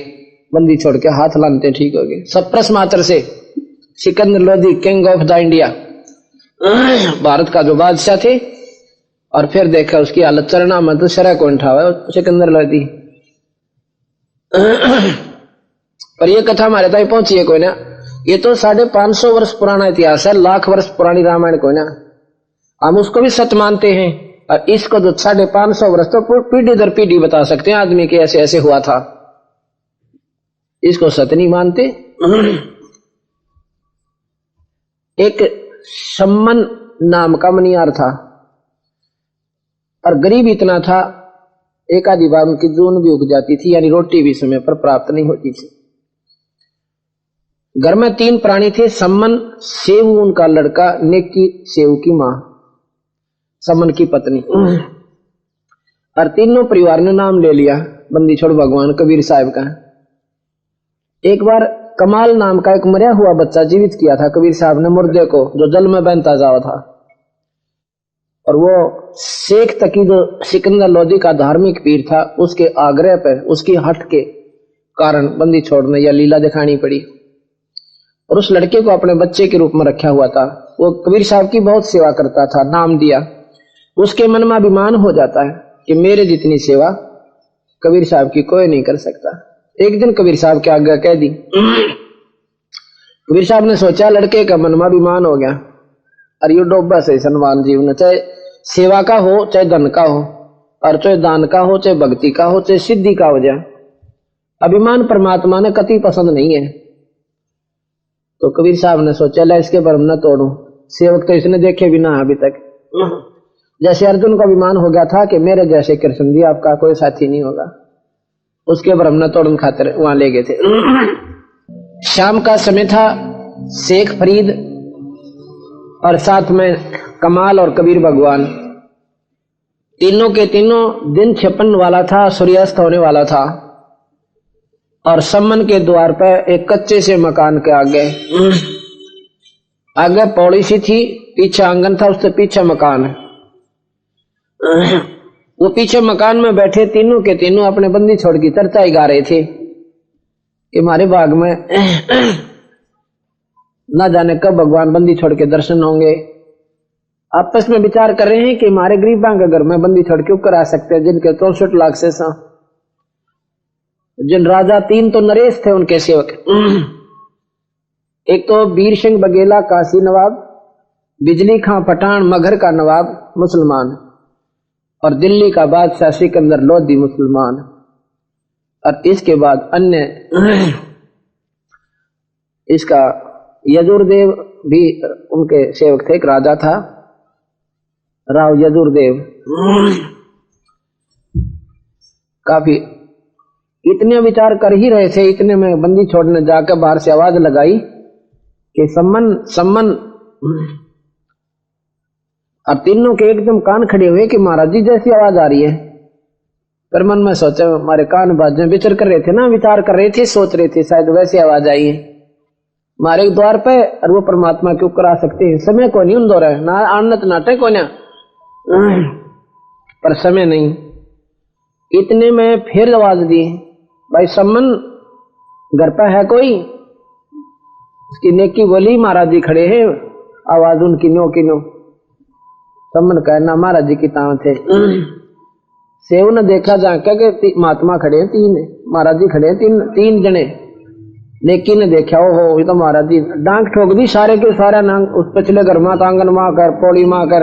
बंदी छोड़ के हाथ लानते ठीक हो गए। सब प्रश्न मात्र से, Sikandar Lodhi king of the India Bharat का जो बादशाह थे, और फिर देखा उसकी हालत चरना में तो शरा ठा सिकंदर लोधी। पर ये कथा हमारे तक पहुँची है कोई ना। ये तो साढ़े पाँच सौ वर्ष पुराना इतिहास है, लाख वर्ष पुरानी रामायण कोई ना। हम उसको भी सत्य मानते हैं, और इसको जो साढ़े पाँच सौ वर्ष तो पीढ़ी दर पीढ़ी बता सकते हैं, आदमी के ऐसे ऐसे हुआ था। इसको सत्य नहीं मानते। एक सम्मन नाम का मनियार था, और गरीब इतना था एक आधी बार उनकी जून भी उग जाती थी, यानी रोटी भी समय पर प्राप्त नहीं होती थी। घर में तीन प्राणी थे सम्मन सेव उनका लड़का, नेकी सेव की माँ सम्मन की पत्नी। और तीनों परिवार ने नाम ले लिया, बंदी छोड़ भगवान कबीर साहब का। एक बार कमाल नाम का एक मरिया हुआ बच्चा जीवित किया था, कबीर साहब ने मुर्दे को, जो जल में बहनता जावा था। और वो शेख तकी जो सिकंदर लोधी का धार्मिक पीर था, उसके आग्रह पर, उसकी हट के कारण बंदी छोड़ने या लीला दिखानी पड़ी। और उस लड़के को अपने बच्चे के रूप में रखा हुआ था। वो कबीर साहब की बहुत सेवा करता था, नाम दिया। उसके मन में अभिमान हो जाता है कि मेरे जितनी सेवा कबीर साहब की कोई नहीं कर सकता। एक दिन कबीर साहब के आगे कह दी, कबीर साहब ने सोचा, लड़के का मन में अभिमान हो गया। और ये डोबा से सनमान जीवन चाहे सेवा का हो, चाहे धन का हो, और चाहे दान का हो, चाहे भक्ति का हो, चाहे सिद्धि का हो जाए। अभिमान परमात्मा ने कति पसंद नहीं है। तो कबीर साहब ने सोचा, ला इसके भरम न तोड़ू। सेवक तो इसने देखे भी ना अभी तक। जैसे अर्जुन का अभिमान हो गया था कि मेरे जैसे कृष्ण जी आपका कोई साथी नहीं होगा, उसके भरम न तोड़न खातिर वहाँ ले गए थे। शाम का समय था, शेख फरीद और साथ में कमाल और कबीर भगवान। तीनों के तीनों दिन छिपन वाला था, सूर्यास्त होने वाला था। और सम्मन के द्वार पर एक कच्चे से मकान के आगे। आगे पौड़ी सी थी, पीछे आँगन था, उससे पीछे मकान। वो पीछे मकान में बैठे तीनों के तीनों अपने बंदी छोड़ की चर्चा ही गा रहे थे कि हमारे बाग में ना जाने कब भगवान बंदी छोड़ के दर्शन होंगे। आपस में विचार कर रहे हैं कि हमारे गरीबा के घर में बंदी छोड़ के ऊपर आ सकते हैं, जिनके चौसठ लाख से सा जिन राजा तीन तो नरेश थे उनके सेवक। एक तो वीर सिंह बघेला, काशी नवाब, बिजली खां पठान, मगर का नवाब मुसलमान, और दिल्ली का बादशाह सिकंदर लोधी मुसलमान। और इसके बाद अन्य इसका यजुर्देव भी उनके सेवक थे, एक राजा था, राव यजुर्देव। काफ़ी इतने विचार कर ही रहे थे, इतने में बंदी छोड़ने जाकर बाहर से आवाज़ लगाई कि सम्मन सम्मन। और तीनों के एकदम कान खड़े हुए कि महाराज जी, जैसी आवाज़ आ रही है। पर मन में सोचा, हमारे कान बाज में विचार कर रहे थे ना, विचार कर रहे थे, सोच रहे थे, शायद वैसी आवाज़ आई है। हमारे द्वार पे, और वो परमात्मा के ऊपर आ सकते हैं। समय को नहीं उन दो रहे ना आनत नाटक को ना। पर समय नहीं। इतने में फिर आवाज़ दी। भाई सम्मन, घर पर है कोई? उसकी नेकी बोली महाराज जी खड़े हैं। आवाज़ उनकी नो की नो सम्मन कहना महाराज जी की ताव थे। सेव ने देखा जाके के महात्मा खड़े हैं तीन। महाराज जी खड़े हैं तीन तीन जने। नेकी ने देखा ओ हो ये तो महाराज जी, डांक ठोक दी सारे के सारे नांग। उस पिछले घर माँ आँगन माँ कर, पौड़ी माँ कर।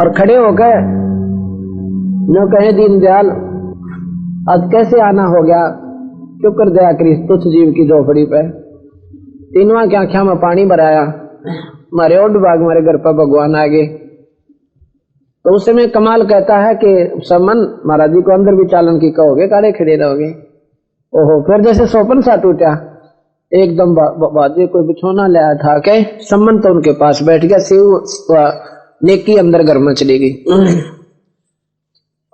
और खड़े हो गए। न कहे, दीन दयाल आज कैसे आना हो गया? क्यों कर दया करी तुच्छ जीव की झोपड़ी पे? तीनवा की आख्या में पानी भराया? मारे और बाग मारे घर पर भगवान आ गए। तो उस समय कमाल कहता है कि समन महाराज जी को अंदर भी चालन की कहोगे काले खड़े रहोगे? ओहो, फिर जैसे सोपन सा टूटा, एकदम बाजे कोई बिछोना ले आया था के सम्मन तो उनके पास बैठ गया, सेव नेकी अंदर घर में चली गई।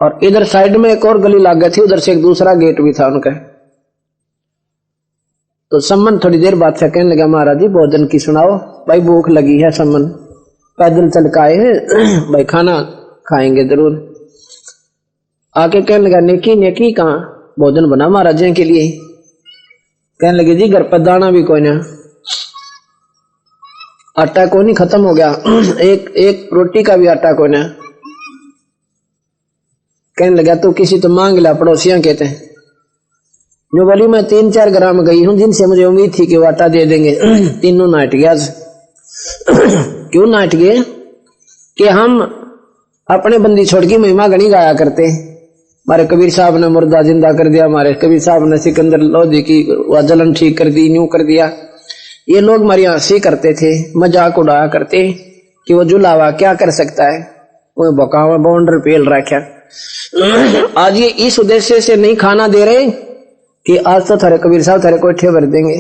और इधर साइड में एक और गली लाग गई थी, उधर से एक दूसरा गेट भी था उनका। तो सम्मन थोड़ी देर बाद से कहने लगा, महाराज जी भोजन की सुनाओ। भाई भूख लगी है सम्मन। पैदल चल के आए हैं। भाई खाना खाएँगे ज़रूर। आके कहने लगा, नेकी नेकी, कहा? भोजन बना महाराज के लिए। कहने लगे, जी, घर पर दाना भी कोई ना। आटा को नहीं खत्म हो गया। एक एक रोटी का भी आटा को ना। कहने लगा तो किसी तो मांग ला, पड़ोसियाँ कहते हैं। जो बोली मैं तीन चार ग्राम गई हूँ, जिनसे मुझे उम्मीद थी कि वो आटा दे देंगे। तीनों नाट गया क्यों नाट गए? कि हम अपने बंदी छोड़ की महिमा गणी गाया करते। हमारे कबीर साहब ने मुर्दा ज़िंदा कर दिया हमारे कबीर साहब ने सिकंदर लोधी की जलन ठीक कर दी, न्यू कर दिया। ये लोग हमारी हँसी करते थे, मज़ाक उड़ाया करते, कि वो जुलावा क्या कर सकता है? वो बकावा बाउंडर पेल रखा। आज ये इस उद्देश्य से नहीं खाना दे रहे कि आज तो थारे कबीर साहब थारे कोठे भर देंगे।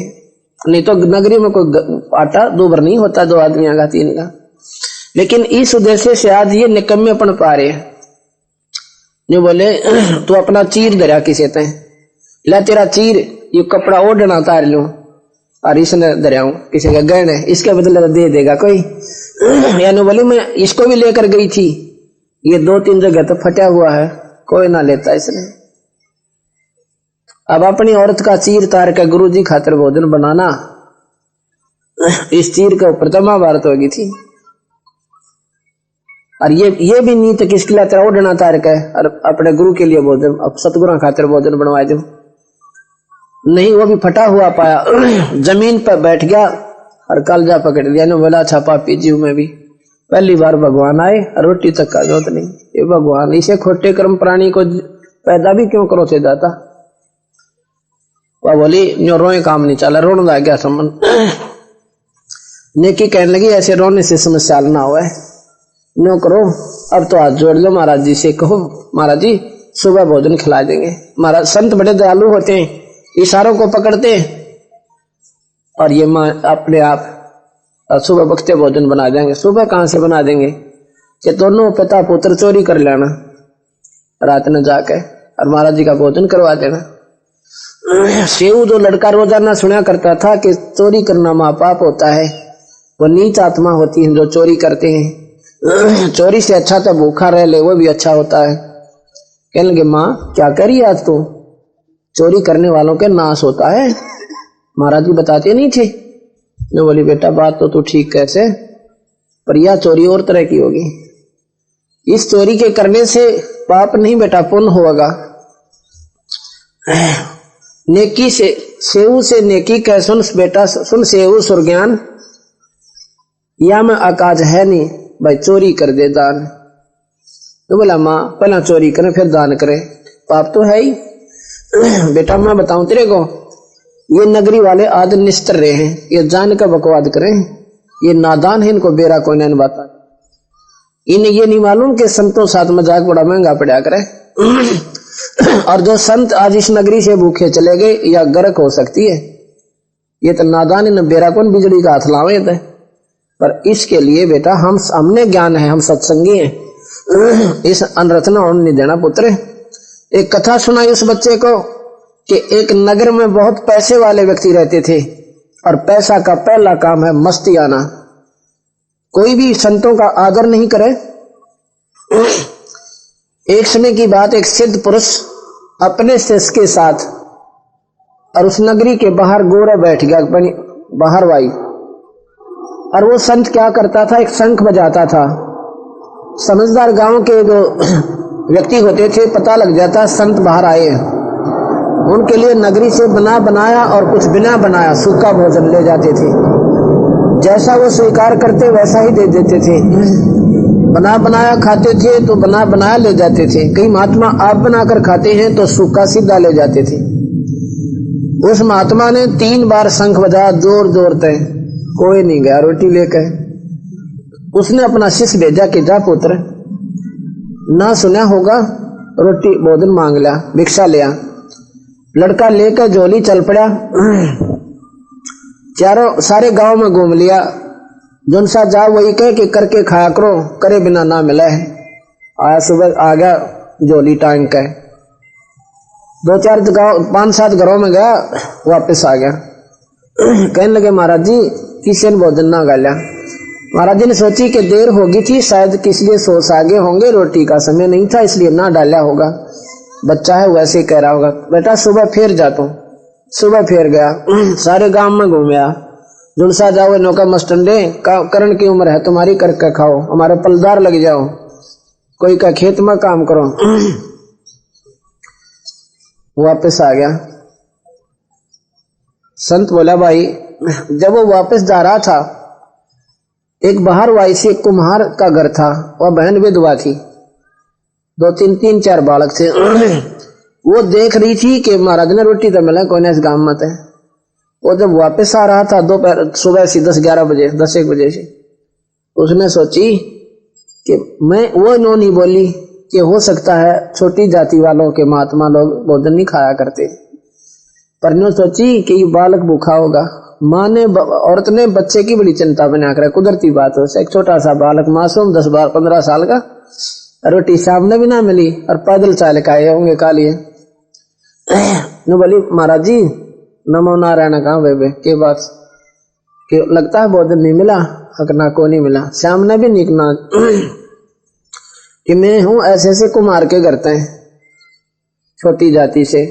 नहीं तो नगरी में कोई आटा दो भर नहीं होता, दो आदमी का तीन का। लेकिन इस उद्देश्य से आज ये निकम्मेपन पा रहे जो बोले, तू अपना चीर दरिया किसे तय ला तेरा चीर, ये कपड़ा ओढ़ना तार लू। और इसने दरिया किसी का गहन, इसके बदले तो दे देगा कोई। यानी बोले, मैं इसको भी लेकर गई थी। ये दो तीन जगह तो फटा हुआ है कोई ना लेता इसने। अब अपनी औरत का चीर तार के गुरु जी खातर भोजन बनाना इस चीर के ऊपर तो होगी थी। और ये ये भी नीत किसके लिए तेरा ओढ़ना तार के और अपने गुरु के लिए भोजन अब सतगुरु खातिर भोजन बनवाए दो नहीं वो भी फटा हुआ पाया ज़मीन पर बैठ गया और कल जा पकड़ दिया बोला छापा अच्छा, पीजी में भी। पहली बार भगवान आए, रोटी तक का जोत नहीं। ये भगवान इसे खोटे कर्म प्राणी को पैदा भी क्यों करो थे दाता? वह बोली जो रोए काम नहीं चला, रोन ला गया समन नेकी कहने लगी, ऐसे रोने से समस्या ना हो नो करो, अब तो हाथ जोड़ लो, महाराज जी से कहो, महाराज जी, सुबह भोजन खिला देंगे। महाराज, संत बड़े दयालु होते हैं, इशारों को पकड़ते हैं। और ये अपने आप सुबह बख्ते भोजन बना देंगे। सुबह कहाँ से बना देंगे? कि दोनों पिता पुत्र चोरी कर लेना, रात में जाके, और महाराज जी का भोजन करवा देना। सेव जो लड़का रोज़ाना सुना करता था कि चोरी करना माँ पाप होता है, वो नीच आत्मा होती है जो चोरी करते हैं। चोरी से अच्छा तो भूखा रह ले, वो भी अच्छा होता है। कहने लगे, माँ, क्या करी आज तू? चोरी करने वालों के नाश होता है? महाराज जी बताते नहीं थे। ने बोली, बेटा, बात तो तू ठीक कैसे? पर यह चोरी और तरह की होगी। इस चोरी के करने से पाप नहीं बेटा, पुण्य होगा। नेकी से, सेऊ से नेकी कह, सुन बेटा, सुन सेऊ सुरज्ञान। या में आकाज है नहीं, भाई, चोरी कर दे दान। तो बोला, माँ, पहला चोरी करें, फिर दान करें। पाप तो है ही। बेटा, मैं बताऊँ तेरे को ये नगरी वाले आदि निस्तर रहे हैं, ये जान का बकवाद करें ये नादान है, इनको बेरा कोई नहीं बाता इन्हें ये नहीं मालूम कि संतों साथ मज़ाक बड़ा महँगा पड़ा करे। और जो संत आज इस नगरी से भूखे चले गए, या गर्क हो सकती है। ये तो नादान इन बेरा कौन बिजली का हाथ लावे थे पर इसके लिए बेटा, हम हमने ज्ञान है, हम सत्संगी हैं। इस अनरचना होने नहीं देना पुत्र एक कथा सुनाई उस बच्चे को। कि एक नगर में बहुत पैसे वाले व्यक्ति रहते थे और पैसा का पहला काम है मस्ती आना। कोई भी संतों का आदर नहीं करे। एक समय की बात, एक सिद्ध पुरुष अपने शिष्य के साथ और उस नगरी के बाहर गोरा बैठ गया बाहर वाई। और वो संत क्या करता था? एक शंख बजाता था। समझदार गाँव के जो व्यक्ति होते थे, पता लग जाता, संत बाहर आए उनके लिए नगरी से बना बनाया और कुछ बिना बनाया सूखा भोजन ले जाते थे। जैसा वो स्वीकार करते, वैसा ही दे देते थे। बना बनाया खाते थे तो बना बनाया ले जाते थे। कई महात्मा आप बनाकर खाते हैं तो सूखा सीधा ले जाते थे। उस महात्मा ने तीन बार शंख बजाया, ज़ोर ज़ोर तय। कोई नहीं गया, रोटी लेकर। उसने अपना शिष्य भेजा कि, जा पुत्र, ना सुना होगा, रोटी भोजन मांग लिया, भिक्षा लिया लड़का लेकर जोली चल पड़ा। चारों सारे गाँव में घूम लिया। जोन सा जाओ वही कह कि करके खाया करो, करे बिना ना मिला। है आया सुबह आ गया जोली टांग के। दो चार गाँव, पाँच सात घरों में गया, वापस आ गया। कहने लगे, महाराज जी, किसी ने भोजन ना गालिया महाराज जी ने सोची कि देर होगी थी, शायद किस लिए सोच आगे होंगे, रोटी का समय नहीं था, इसलिए ना डाला होगा। बच्चा है, वैसे ही कह रहा होगा, बेटा, सुबह फिर जाता हूँ सुबह फिर गया। सारे गाँव में घूमया जुलसा जाओ, नौका मस्टंडे करण की उम्र है, तुम्हारी करके खाओ, हमारे पलदार लग जाओ। कोई का खेत में काम करो। वापस आ गया। संत बोला, भाई, जब वो वापस जा रहा था, एक बाहर वाई से कुम्हार का घर था, वह बहन विधवा थी। दो तीन तीन, चार बालक थे। वो देख रही थी कि महाराज ने रोटी तो मिला, कौन इस गाँव में वो जब वापस आ रहा था दोपहर, सुबह से दस, ग्यारह बजे, दस, एक बजे से, उसने सोची कि मैं, वो नो नहीं बोली कि हो सकता है छोटी जाति वालों के महात्मा लोग भोजन नहीं खाया करते। पर नो सोची कि ये बालक भूखा होगा। माँ ने औरत ने बच्चे की बड़ी चिंता बना कर कुदरती बात हो एक छोटा सा बालक, मासूम, दस बार, पंद्रह साल का। रोटी सामने भी ना मिली और पैदल चाल का आए होंगे कालिए। नो बोली, महाराज जी नमो नारायण कहा बेबे के बात? के लगता है भोजन नहीं मिला? हकना को नहीं मिला। सामने भी निकना कि मैं हूँ ऐसे ऐसे कुमार के करते हैं छोटी जाति से।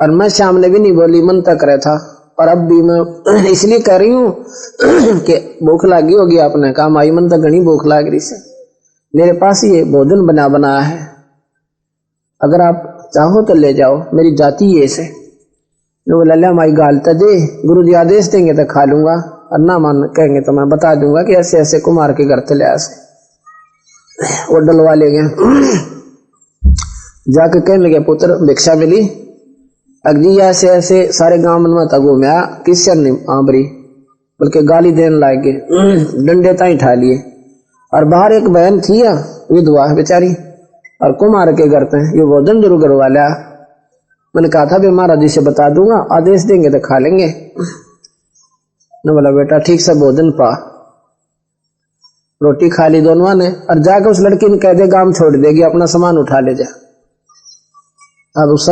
और मैं सामने भी नहीं बोली, मन तक रहा था और अब भी मैं इसलिए कह रही हूँ कि भूख लगी होगी आपने। कहा माई मन तक घनी भूख लाग रही से। मेरे पास ये भोजन बना बनाया है। अगर आप चाहो तो ले जाओ। मेरी जाति ये से बोला माई गाल तो दे। गुरु जी आदेश देंगे तो खा लूँगा। और ना मान कहेंगे तो मैं बता दूँगा कि ऐसे ऐसे कुमार के घर ले ऐसे वो डलवा ले गए। जाके कहने लगे, पुत्र, भिक्षा मिली? अगजी ऐसे ऐसे सारे गाँव में तक घूमया किसी नहीं आबरी, बल्कि गाली देने लागे डंडे ताई ठा लिए। और बाहर एक बहन थी विधवा बेचारी, और कुमार के घर पे ये भोजन ज़रूर करवा लिया मैंने कहा था भी महाराज जी से बता दूँगा, आदेश देंगे तो खा लेंगे। ने बोला, बेटा, ठीक से भोजन पा। रोटी खा ली दोनों ने, और जाकर उस लड़की ने कह दे, गाँव छोड़ देगी, अपना सामान उठा ले जा। अब उस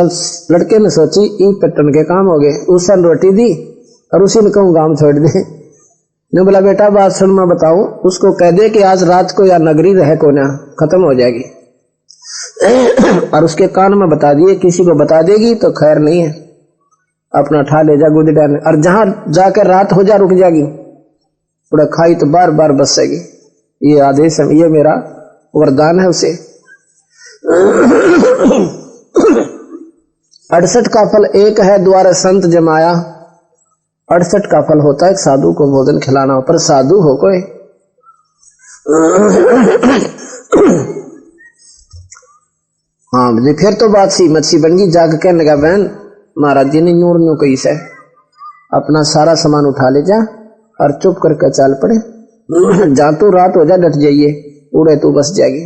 लड़के ने सोची, ई पट्टन के काम हो गए, उस रोटी दी, और उसी ने कहूँ गाँव छोड़ दे। ने बोला, बेटा, बात सुन, मैं बताऊँ। उसको कह दे कि आज रात को या नगरी रहे को ना, खत्म हो जाएगी। और उसके कान में बता दिए, किसी को बता देगी तो खैर नहीं है। अपना ठा ले जा गुदी डाल और जहाँ जाकर रात हो जा, रुक जाएगी। पूरा खाई तो बार बार बसेगी। ये आदेश है, ये मेरा वरदान है उसे। अड़सठ का फल एक है, द्वारा संत जमाया। अड़सठ का फल होता है साधु को भोजन खिलाना पर साधु हो कोई? हाँ फिर तो बात सी मच्छी बन गई। जाग कहने लगा, बहन, महाराज जी ने नूर न्यू कही से? अपना सारा सामान उठा ले जा और चुप करके चल पड़े। जा तो रात हो जा, डट जाइए, उड़े तो बस जाएगी।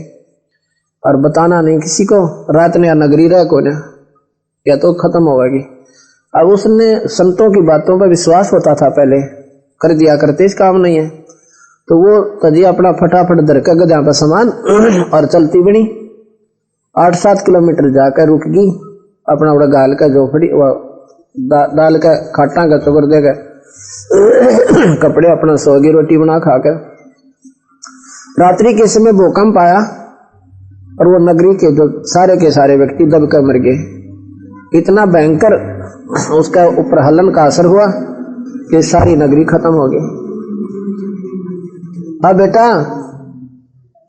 और बताना नहीं किसी को, रात ने नगरी रह को ना या तो खत्म होगी अब उसने संतों की बातों पर विश्वास होता था पहले। कर दिया करते इस काम नहीं है। तो वो तजी अपना फटाफट धर कर गधा पर सामान और चलती बनी। आठ सात किलोमीटर जाकर रुक गई। अपना बड़ा गाल का झोपड़ी दा, डाल का खाटा का चुकर देगा कपड़े अपना सोगी रोटी बना खाकर। रात्रि के समय भूकंप आया और वो नगरी के जो सारे के सारे व्यक्ति दबकर मर गए। इतना भयंकर उसका ऊपर हलन का असर हुआ कि सारी नगरी खत्म हो गई। अब बेटा,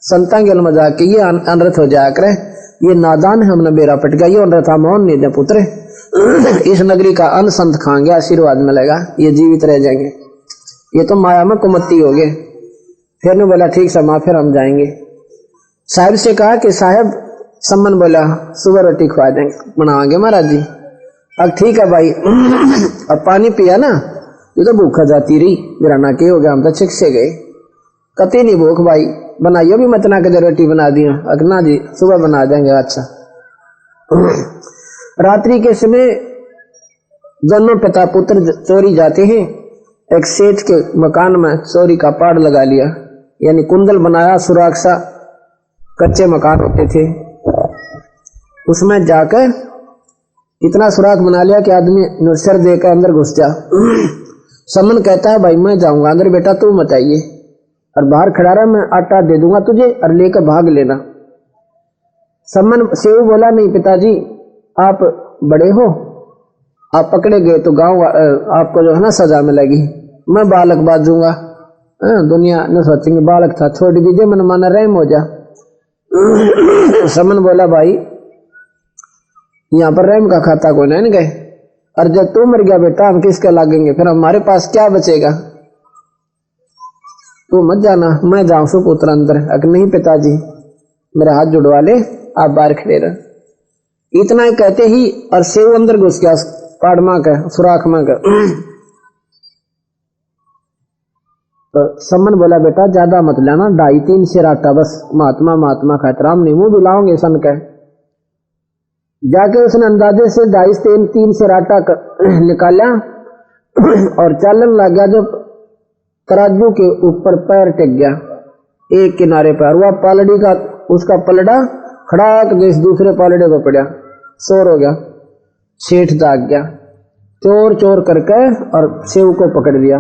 संता गल मज़ाक के ये अनर्थ हो जाया करे। ये नादान है हमने बेरा पट गया ये था मोहन ने पुत्र। इस नगरी का अन्न संत खाएँगे आशीर्वाद मिलेगा। ये जीवित रह जाएँगे। ये तो माया में कुमत्ती हो गए। फिर ने बोला, ठीक समा, फिर हम जाएँगे। साहब से कहा कि, साहब, सम्मन बोला सुबह रोटी खुआ देंगे बनाओगे महाराज जी। अब ठीक है भाई। अब पानी पिया ना, ये तो भूखा जाती रही। मेरा ना के हो गया, हम तो छिक से गए। कति नहीं भूख भाई। बनाइयो भी मतना के रोटी बना दियो। अगना जी, सुबह बना देंगे अच्छा। रात्रि के समय दोनों पिता पुत्र चोरी जाते हैं। एक सेठ के मकान में चोरी का पाड़ लगा लिया। यानी कुंडल बनाया, सुराग सा कच्चे मकान होते थे। उसमें जाकर इतना सुराख बना लिया कि आदमी सिर देकर अंदर घुस जा। समन कहता है, भाई, मैं जाऊँगा। अंदर बेटा, तू मत आइए। और बाहर खड़ा रहा, मैं आटा दे दूँगा तुझे और लेकर भाग लेना। समन सेव बोला, नहीं पिताजी, आप बड़े हो। आप पकड़े गए तो गाँव आपको जो है ना सजा मिलेगी। मैं बालक बाजूँगा दुनिया न सोचेंगे। बालक था, छोड़ दीजिए, मन माना रहम हो जा। समन बोला, भाई यहाँ पर रहम का खाता कोई नहीं गए? और जब तू मर गया बेटा, हम किसके लागेंगे फिर हमारे पास क्या बचेगा? तू मत जाना, मैं जाऊँ सु पुत्र अंदर। अगर नहीं पिताजी, मेरे हाथ जुड़वा ले, आप बाहर खड़े रहे। इतना ही कहते ही, और सेव अंदर घुस गया पाड़मा का, सुराख में का। तो सम्मन बोला, बेटा, ज़्यादा मत लेना, ढाई तीन से राटा बस, महात्मा महात्मा का एहतराम नहीं मुँह बुलाओगे सन कह जाके उसने अंदाजे से ढाई तीन तीन से राटा निकाला और चालन लग गया जब तराजू के ऊपर पैर टेक गया एक किनारे पर। वह पालड़ी का उसका पलड़ा खड़ाक देश दूसरे पालड़े पर पड़ा। शोर हो गया सेठ जाग गया, चोर चोर करके और सेव को पकड़ लिया।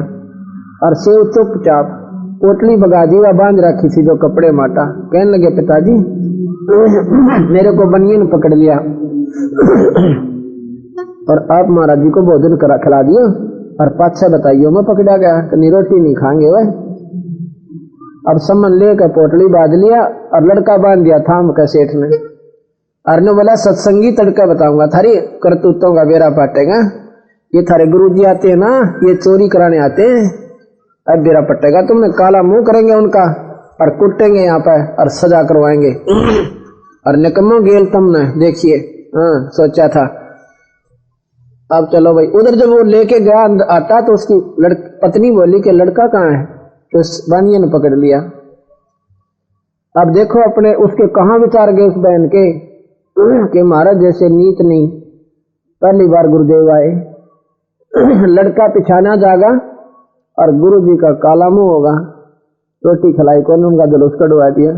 और सेव चुपचाप पोटली बगा दी वह बाँध रखी थी जो कपड़े माटा। कहने लगे, पिताजी, मेरे को बनियन पकड़ लिया। और आप महाराज जी को भोजन करा, खिला दिया और पाछा बताइयो मैं पकड़ा गया कि रोटी नहीं खाएँगे वह। अब समन लेकर पोटली बाँध लिया और लड़का बाँध दिया थाम का सेठ ने। अरने बोला, सत्संगी तड़का बताऊँगा थारी, करतूतों का बेरा पाटेगा। ये थारे गुरु जी आते हैं ना, ये चोरी कराने आते हैं। अब बेरा पटेगा, तुमने काला मुँह करेंगे उनका और कुटेंगे यहाँ पर और सजा करवाएँगे। और निकम्मो गेल तुमने, देखिए। हाँ सोचा था। अब चलो भाई, उधर जब वो लेके गया आता तो उसकी लड़, पत्नी बोली कि लड़का कहाँ है? तो बानिया ने पकड़ लिया। अब देखो अपने, उसके कहा विचार गए उस बहन के? कि महाराज, जैसे नीत नहीं। पहली बार गुरुदेव आए। लड़का पिछाना जागा और गुरु जी का काला मुँह होगा। रोटी खिलाई को उनका जुलूस कटवा दिया।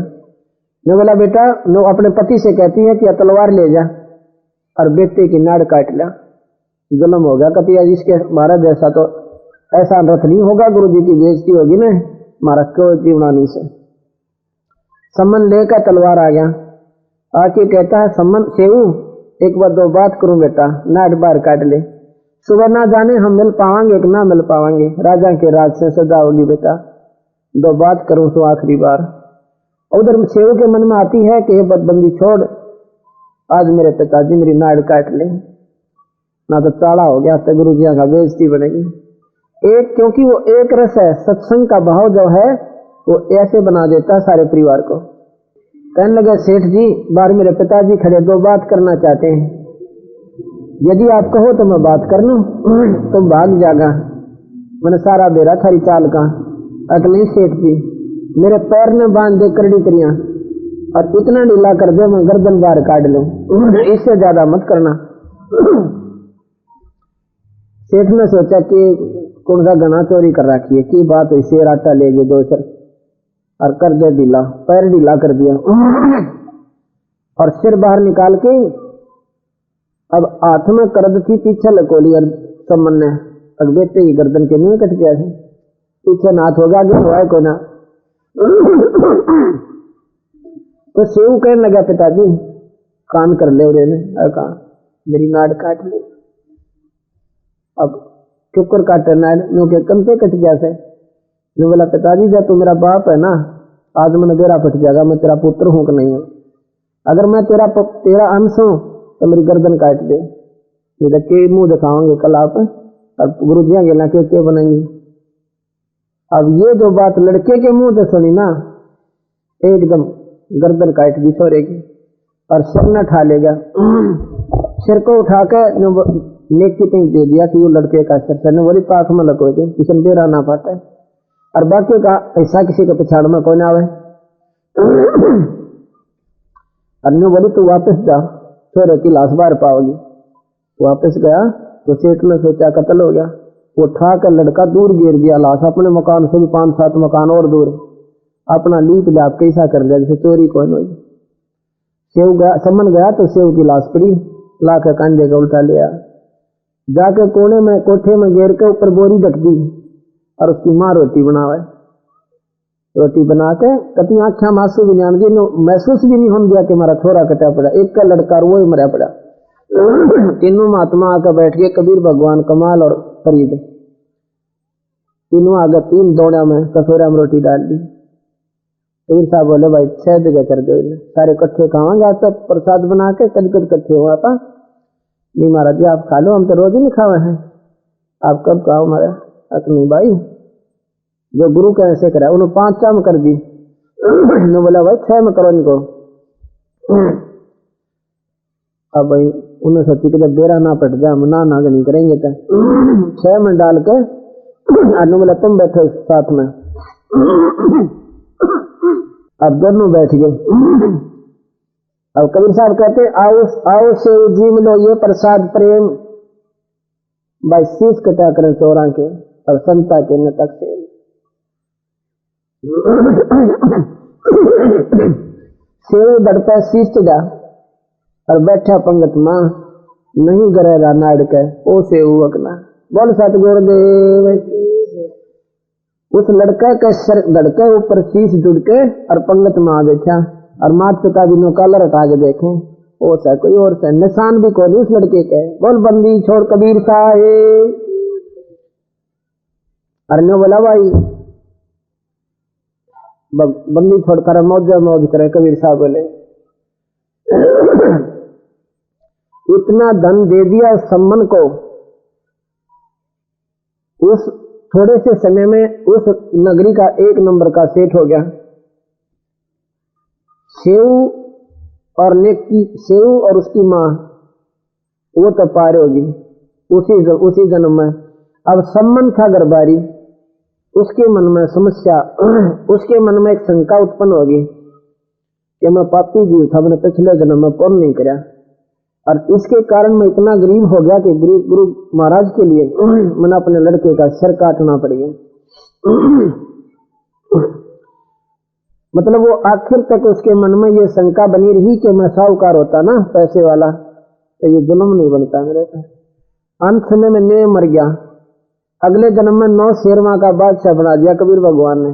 मैं बोला, बेटा, नो, अपने पति से कहती है कि तलवार ले जा। और बेटे की नाड़ काट लिया। जुलम हो गया कपिया जिसके महाराज जैसा तो ऐसा रथ नहीं होगा गुरु जी की बेजती होगी ना, महाराज को जीवनानी से सम्मन लेकर तलवार आ गया। आके कहता है सम्मन सेऊ एक बार दो बात करूँ बेटा नाट बार काट ले। सुबह ना जाने हम मिल पावांगे कि ना मिल पावांगे, राजा के राज से सजा होगी बेटा। दो बात करूँ सो आखिरी बार। उधर सेव के मन में आती है कि बदबंदी छोड़ आज मेरे पिताजी मेरी नाड़ काट ले। ना तो चाड़ा हो गया तो गुरु जी का बेजती बनेगी। एक, क्योंकि वो एक रस है, सत्संग का भाव जो है, वो ऐसे बना देता है सारे परिवार को। कहने लगे, सेठ जी बार मेरे पिताजी खड़े, दो बात करना चाहते हैं। यदि आप कहो तो मैं बात कर लू। तो भाग जागा। मैंने सारा बेरा थारी चाल का अगले सेठ जी, मेरे पैर ने बाँध दे करड़ी करिया और इतना ढीला कर दे, मैं गर्दन बाहर काट लू। इससे ज़्यादा मत करना। सेठ ने सोचा कि कौन सा गना चोरी कर रखी है, की बात हुई? शेर आटा ले गए दो सर, और कर दे ढीला, पैर ढीला कर दिया। और सिर बाहर निकाल के, अब हाथ में करद थी, पीछे लकोली और समन ने, अब बेटे की गर्दन के नहीं कट गया पीछे नाथ होगा आगे हुआ है को ना। तो सेव कहने लगा पिताजी, कान कर ले ने कहा, मेरी नाड़ काट ले। अब चुकर काटना नो के कंते कट जैसे मैं बोला, पिताजी, जब तू मेरा बाप है ना, आज मैंने बेरा फट जाएगा, मैं तेरा पुत्र हूँ कि नहीं हूँ? अगर मैं तेरा तेरा अंश हूँ तो मेरी गर्दन काट दे। नहीं के मुँह दिखाओगे कल आप, और गुरु जी गेला के के बनेंगे अब ये जो बात लड़के के मुँह से सुनी ना, एकदम गर्दन काट दी छोरे की और सिर न ठा लेगा। सिर को उठा उठाकर नेक की दे दिया कि वो लड़के का सिर सर ने बोली पाख में लको दे किसी बेरा ना पाता है। और बाकी का ऐसा किसी के पिछाड़ में कौन आवे? अन्य बोली, तू वापस जा, छोरे की लाश बार पाओगी। वापस गया तो सेठ ने सोचा, कत्ल हो गया। वो ठा कर लड़का दूर गिर गया लाश अपने मकान से भी पाँच सात मकान और दूर। अपना लीप लाप कैसा कर लिया? जैसे चोरी कौन हुई? सेव गया, समन गया तो सेव की लाश पड़ी ला के कंधे का उल्टा लिया। जाके कोने में, कोठे में घेर के ऊपर बोरी रख दी और उसकी माँ रोटी बनावे। रोटी बना के कति आख्या मासू भी नहीं आने महसूस भी नहीं होने दिया कि हमारा छोरा कटा पड़ा, एक का लड़का वो ही मरा पड़ा। तीनों महात्मा आकर बैठ गए, कबीर, भगवान, कमाल और फरीद। तीनों आगे तीन दौड़ा में कसोरा में रोटी डाल दी। कबीर साहब बोले, भाई छह जगह कर दो सारे इकट्ठे खावांगे, आज तो प्रसाद बना के कद कद इकट्ठे हुआ था। नहीं महाराज जी, आप खा लो, हम तो रोज ही नहीं खावे हैं। आप कब खाओ हमारे अकनी भाई जो गुरु का ऐसे करा। उन्होंने पाँच चाम कर दी। ने बोला, भाई, छह में करो इनको। अब भाई उन्हें सोची कि जब बेरा ना पट जाए, हम ना ना नहीं करेंगे तो। छह में डाल के अनु बोला, तुम बैठो साथ में। अब दोनों बैठ गए। अब कबीर साहब कहते आओ आओ से जीव लो, ये प्रसाद प्रेम। भाई, शीश कटा करें चौरा के और संता के नतक से। सेव दड़पा शीश चढ़ा और बैठा पंगत माँ, नहीं गरे नाड़ के, ओ से अकना बोल गुरुदेव उस लड़का का सर, लड़के ऊपर शीश जुड़ के और पंगत माँ बैठा और मात पिता भी नो कलर हटा के देखे। ओ सा, कोई और सा, निशान भी कोई उस लड़के के? बोल, बंदी छोड़, कबीर साहेब अरे बोला भाई। बंदी छोड़कर मौज मौज करे, कबीर साहब बोले। इतना धन दे दिया सम्मन को। उस थोड़े से समय में उस नगरी का एक नंबर का सेठ हो गया। सेव और नेकी सेव और उसकी माँ वो तो पार होगी उसी जन, उसी जन्म में। अब सम्मन था गरबारी। उसके मन में समस्या उसके मन में एक शंका उत्पन्न होगी कि मैं पापी जीव था मैंने पिछले जन्म में कौन नहीं कराया और इसके कारण मैं इतना गरीब हो गया कि गरीब गुरु महाराज के लिए मैंने अपने लड़के का सर काटना पड़ेगा मतलब वो आखिर तक उसके मन में ये शंका बनी रही कि मैं साहूकार होता ना, पैसे वाला तो ये जुल्म नहीं बनता मेरे पे। अंत में मैं ने मर गया। अगले जन्म में नौ शेरवा का बादशाह बना दिया कबीर भगवान ने।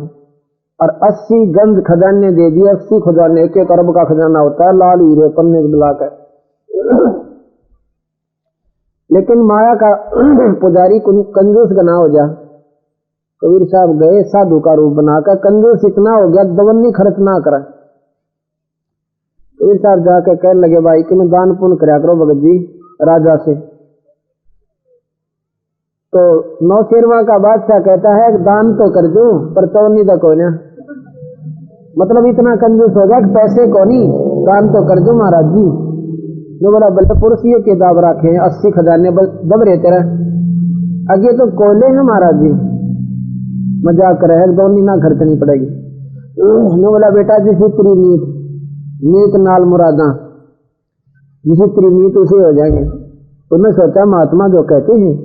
और अस्सी गंज खजाने दे दिए, अस्सी खजाने एक एक अरब का खजाना होता है, लाल हीरे, पन्ने बुलाकर लेकिन माया का पुजारी कंजूस गना हो जा। कबीर साहब गए, साधु का रूप बनाकर कंजूस इतना हो गया, दवन्नी खर्च ना करा। कबीर साहब जाके कहने लगे, भाई कि दान पुण्य कराया करो भगत जी, राजा से। तो नौ शेरवा का बादशाह कहता है, दान तो कर दू, पर चौनी तो कोई ना। मतलब इतना कंजूस हो गया कि पैसे को नहीं, दान तो कर दू महाराज जी। बल पुरुष ये के दाब रखे अस्सी खजाने दब रहे तेरा। अगे तो कोयले हैं महाराज जी। मज़ाक करे है दोनी ना खर्चनी पड़ेगी। ने बोला, बेटा, जिसी तेरी नीत नाल मुरादा, जिसी तेरी नीत, उसे हो जाएँगे। उन्हें सोचा, महात्मा जो कहते हैं,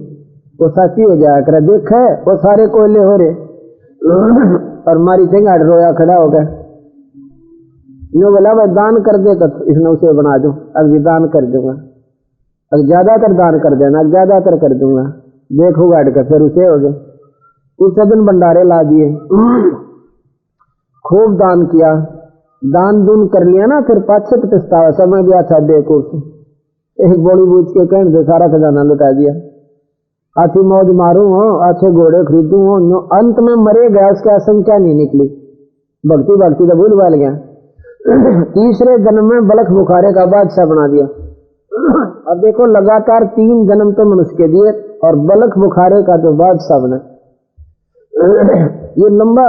वो सच्ची हो जाया करे। देख है वो सारे कोयले हो रहे। और मारी चंगाड़ रोया खड़ा हो गया। नो बोला भाई दान कर दे तो इसने उसे बना दो। भी दान कर दूँगा। अब ज़्यादातर दान कर देना, ज़्यादातर कर दूँगा। देख उगाड़ के फिर उसे हो गए। उस दिन भंडारे ला दिए। खूब दान किया। दान दून कर लिया ना, फिर पाछे पछतावा समय भी अच्छा बेकूफ एक बोली बूझ के कहने से सारा खजाना लुटा दिया। अच्छी मौज मारू, हो अच्छे घोड़े खरीदू, हो। अंत में मरे गया, उसकी आशंका नहीं निकली। भक्ति भक्ति तो भूल भाल गया। तीसरे जन्म में बलख बुखारे का बादशाह बना दिया। अब देखो, लगातार तीन जन्म तो मनुष्य के दिए और बलख बुखारे का जो बादशाह बना। ये लंबा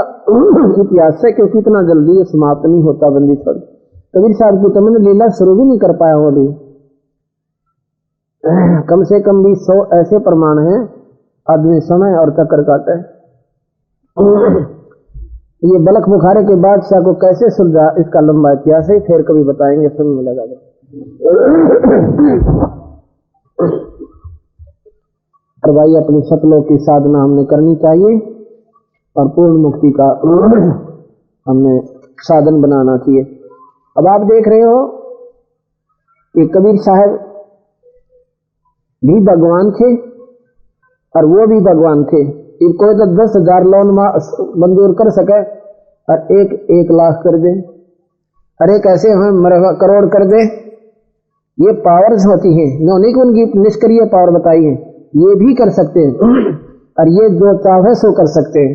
इतिहास है, क्योंकि इतना जल्दी ये समाप्त नहीं होता बंदी छोड़ कबीर साहब की तो मैंने लीला शुरू भी नहीं कर पाया हूँ अभी। कम से कम भी सौ ऐसे प्रमाण हैं, आदमी समय और चक्कर काटे ये बलक बुखारे के बादशाह को कैसे सुलझा? इसका लंबा इतिहास है, फिर कभी बताएँगे सुनने लगा और भाई, अपनी सपनों की साधना हमने करनी चाहिए, और पूर्ण मुक्ति का हमने साधन बनाना चाहिए। अब आप देख रहे हो कि कबीर साहब भी भगवान थे, और वो भी भगवान थे। कोई तो दस हज़ार लोन मंजूर कर सके और एक एक लाख कर दे अरे कैसे हमें करोड़ कर दे ये पावर्स होती हैं उन्होंने की उनकी निष्क्रिय पावर बताई है ये भी कर सकते हैं और ये जो चाहे सो कर सकते हैं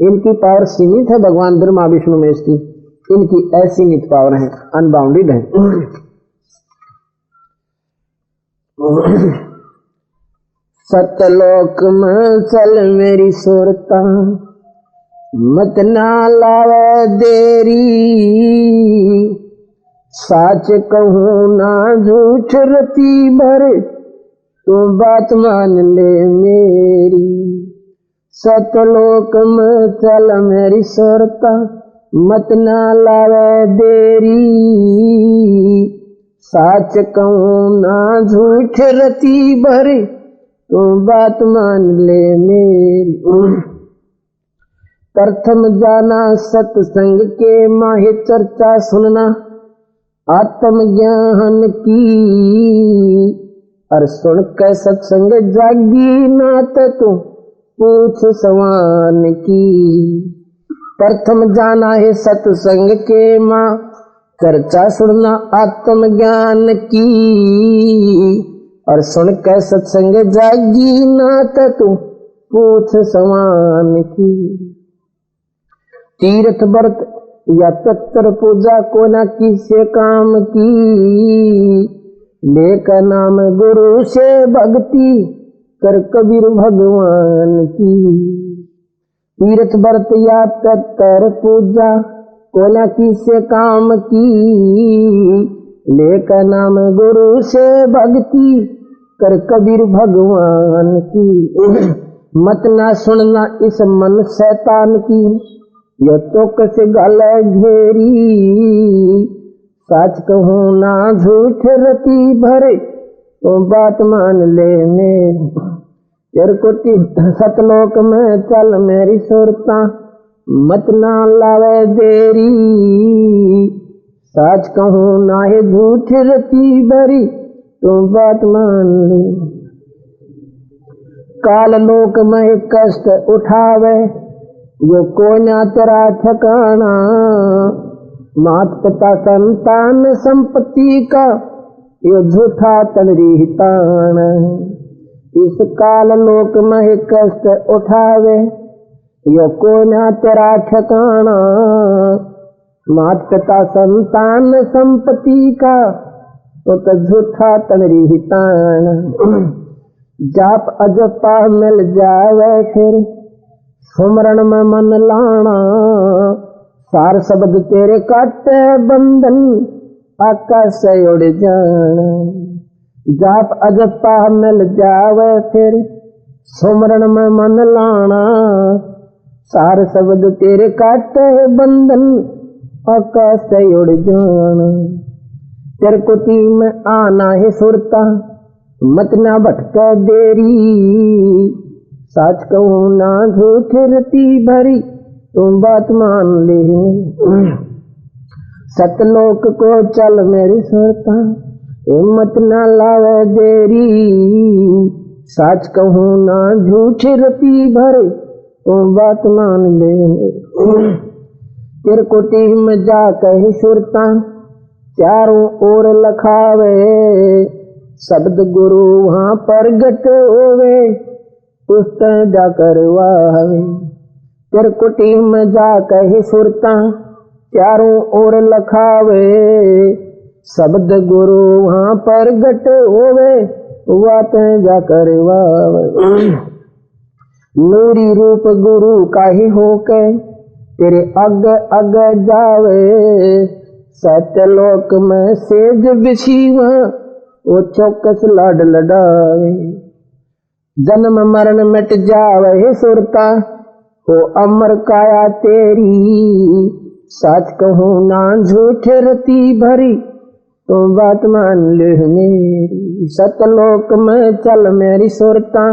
इनकी पावर सीमित है भगवान ब्रह्मा विष्णु में इसकी इनकी असीमित पावर है अनबाउंडेड है सतलोक में चल मेरी सुरता, मत ना लावे देरी। साच कहूँ ना झूठ रती भर, तू बात मान ले मेरी। सतलोक में चल मेरी सुरता, मत ना लावे देरी। साच कहूँ ना झूठ रती भर तो बात मान ले मेरी। प्रथम जाना सत्संग के माहे चर्चा सुनना आत्म ज्ञान की। और सुन के सत्संग जागी नात तो पूछ सवान की। प्रथम जाना है सत्संग के माँ, चर्चा सुनना आत्म ज्ञान की। और सुन के सत्संग जागी नात तू पूछ समान की। तीर्थ व्रत या तत्तर पूजा को न किसे काम की। लेकर नाम गुरु से भक्ति कर कबीर भगवान की। तीर्थ व्रत या तत्तर पूजा को न किसे काम की। लेकर नाम गुरु से भक्ति कर कबीर भगवान की। मत ना सुनना इस मन शैतान की। यो तो से गल घेरी। सच कहूँ ना झूठ रती भरे तो बात मान ले मेरी सतलोक में चल मेरी सुरता, मत ना लावे देरी। सच कहूँ ना है झूठ रती भरी तो बात मान ली। काल लोक में कष्ट उठावे, यो कोना तेरा ठिकाना मात पिता संतान संपत्ति का, यो झूठा तनरी तान इस काल लोक में कष्ट उठावे, यो कोना तेरा ठिकाना मात पिता संतान संपत्ति का तो त झूठा तनरी हितान। जाप अजपा मिल जावे फिर, सुमरण में मन लाना। सार शब्द तेरे काटे बंधन, आकाश से उड़ जाना। जाप अजपा मिल जावे फिर, सुमरण में मन लाना। सार शब्द तेरे काटे बंधन आकाश उड़ जाना चरकुटी में आना है सुरता, मत ना भटका देरी। सच कहूँ ना झूठ रती भरी तुम बात मान ले। सतलोक को चल मेरी सुरता हिम्मत ना लावे देरी। सच कहूँ ना झूठ रती भरे तुम बात मान ले। तिरकुटी में जा कही सुरता चारों ओर लखावे। शब्द गुरु वहाँ पर गट होवे पुस्त जाकर वावे फिर कुटी में जा कही सुरता चारों ओर लखावे। शब्द गुरु वहाँ पर गट होवे, वात जाकर वावे नूरी रूप गुरु का ही होके तेरे अग अग जावे। सत्यलोक में सेज बिछीवा, वो चौकस लाड लडावे। जन्म मरण मिट जावे सुरता, हो अमर काया तेरी। सच कहूँ ना झूठ रती भरी तो बात मान ले मेरी। सतलोक में चल मेरी सुरता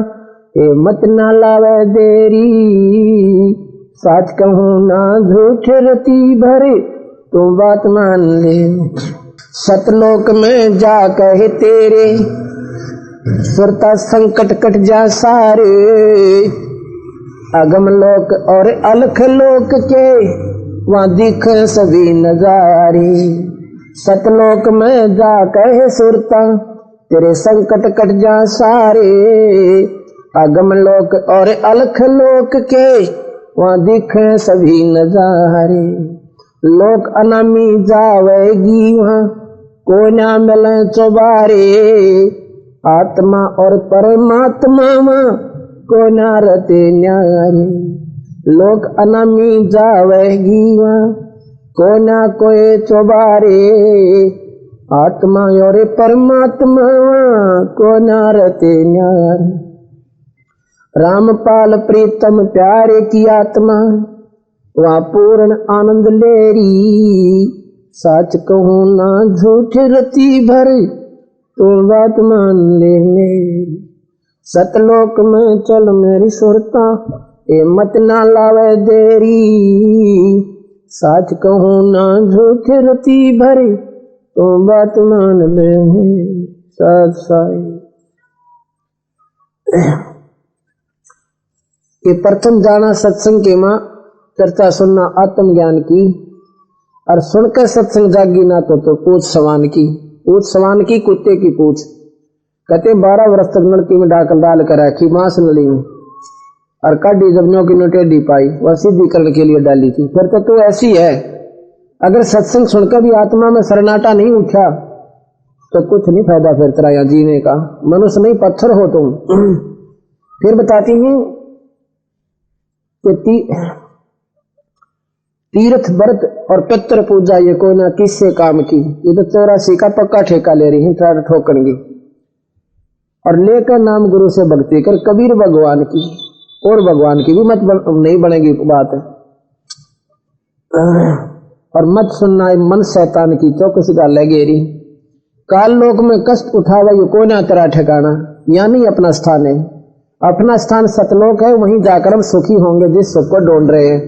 ए मत ना लावे देरी। सच कहूँ ना झूठ रती भरे, तू बात मान ले सतलोक में जा कहे तेरे, सुरता संकट कट जा सारे। अगम लोक और अलख लोक के, वहाँ दिख सभी नजारे। सतलोक में जा कहे सुरता, तेरे संकट कट जा सारे। अगम लोक और अलख लोक के वहाँ दिख सभी नजारे। लोक अनामी जावेगी वहाँ को ना मिले चौबारे। आत्मा और परमात्मा वहाँ को ना रते न्यारे। लोक अनामी जावेगी वहाँ को ना कोई चौबारे। आत्मा और परमात्मा वहाँ को ना रते न्यारे। रामपाल प्रीतम प्यारे की आत्मा, वहाँ पूर्ण आनंद लेरी। सच कहूँ ना झूठ रती भर, तू बात मान ले सतलोक में चल मेरी सुरता ए मत ना लावे देरी। सच कहूँ ना झूठ रती भर, तू बात मान ले सत साई। ये प्रथम जाना सत्संग के माँ चर्चा सुनना आत्मज्ञान की और सुनकर सत्संग जागी ना तो, तो पूछ सवान की। पूछ सवान की कुत्ते की पूछ। कहते बारह वर्ष तक नलकी में डाकल डाल कर रखी मांस नली में और काटी जब नो की टेढ़ी पाई वह सिद्धिकरण के लिए डाली थी। फिर तो तू ऐसी है। अगर सत्संग सुनकर भी आत्मा में सरनाटा नहीं उठा तो कुछ नहीं फ़ायदा फिर तेरा यहाँ जीने का। मनुष्य नहीं पत्थर हो तुम। फिर बताती हूँ कि ती, तीर्थ व्रत और पित्र पूजा ये कोई ना किससे काम की? ये तो चौरासी का पक्का ठेका ले रही है की और लेकर नाम गुरु से भक्ति कर कबीर भगवान की और भगवान की भी मत बन, नहीं बनेगी बात। है और मत सुनना मन शैतान की चौकस गाल है गेरी। काल लोक में कष्ट उठावा ये कोई ना तेरा ठिकाना यानी अपना स्थान है। अपना स्थान सतलोक है, वहीं जाकर हम सुखी होंगे जिस सुख को ढूंढ रहे हैं।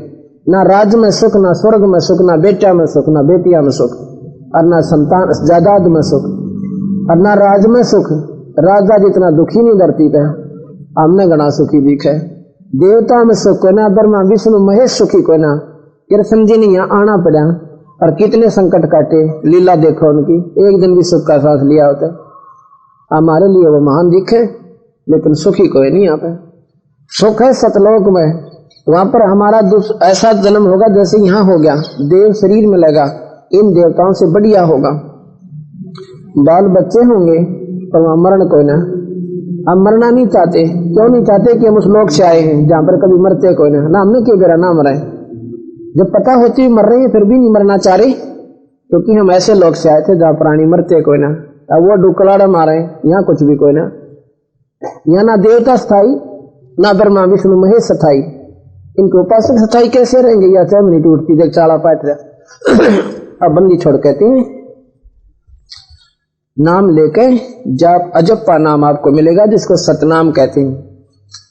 ना राज में सुख, ना स्वर्ग में सुख, ना बेटा में सुख, ना बेटिया में सुख, और ना संतान, जायदाद में सुख, और ना राज में सुख। राजा जितना दुखी नहीं धरती पे, हमने गणा सुखी दिखे देवता में सुख को ना, ब्रह्मा, विष्णु, महेश सुखी को ना। कृष्ण जी ने यहाँ आना पड़ा, और कितने संकट काटे, लीला देखो उनकी। एक दिन भी सुख का सांस लिया होता हमारे लिए वो महान दिखे लेकिन सुखी कोई नहीं यहाँ पे। सुख है, सतलोक में। वहाँ पर हमारा ऐसा जन्म होगा जैसे यहाँ हो गया। देव शरीर में लगा, इन देवताओं से बढ़िया होगा। बाल बच्चे होंगे, पर वहाँ मरण कोई ना। हम मरना नहीं चाहते। क्यों नहीं चाहते कि हम उस लोक से आए हैं, जहाँ पर कभी मरते कोई ना। ना हमने क्यों करा ना मरा जब पता होती मर रही है, फिर भी नहीं मरना चाह रही। क्योंकि हम ऐसे लोग से आए थे जहाँ प्राणी मरते कोई ना। अब वो डुकलाड़ा मारे, यहाँ कुछ भी कोई ना। यहाँ ना देवता स्थायी, ना ब्रह्मा, विष्णु, महेश स्थायी। इनके उपासक सच्चाई कैसे रहेंगे? या चाहे नहीं टूटती देख चाड़ा पाट रहा। अब बंदी छोड़ कहती हैं। नाम लेके जाप, अजप्पा नाम आपको मिलेगा, जिसको सतनाम कहते हैं।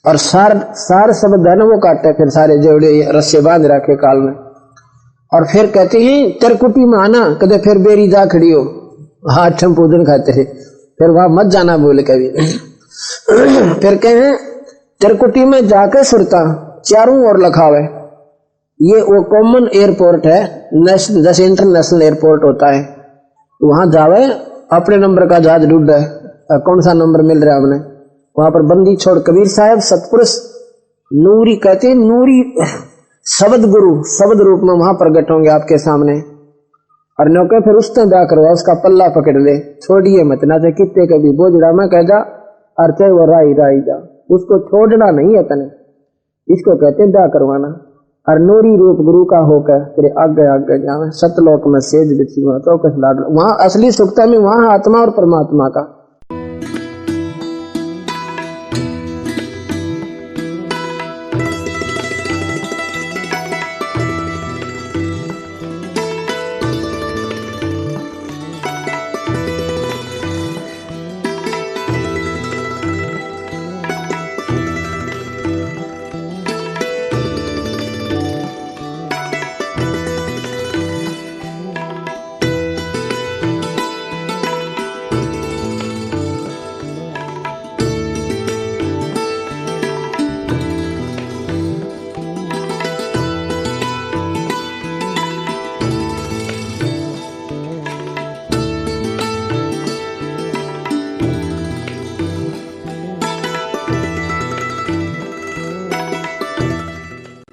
और सार सार शब्द है ना वो काटे फिर सारे जोड़े, रस्से बाँध रखे काल में। और फिर कहते हैं, तरकुटी में आना कदे फिर बेरी जा खड़ी हो। हाथ पूजन खाते थे फिर वहाँ मत जाना बोले कभी फिर कहे, त्रिकुटी में जाकर सुरता चारों ओर लखा हुआ ये वो कॉमन एयरपोर्ट है नेशनल जैसे इंटरनेशनल एयरपोर्ट होता है। वहाँ जावे, अपने नंबर का जहाज़ ढूंढ है कौन सा नंबर मिल रहा है हमने वहाँ पर बंदी छोड़ कबीर साहब, सतपुरुष, नूरी कहते नूरी शब्द गुरु शब्द रूप में वहाँ प्रकट होंगे आपके सामने। और नौके फिर उसने ब्याह करवा उसका पल्ला पकड़ ले। छोड़िए मत, ना चाहे कितने कभी बोझड़ा मैं कह जा चाहे वो राई राई जा। उसको छोड़ना नहीं है तने। इसको कहते ब्याह करवाना। और नूरी रूप गुरु का होकर तेरे आगे आगे जावे। सतलोक में सेज बिछी हुआ, चौकस लाड वहाँ असली सुखता में वहाँ आत्मा और परमात्मा का।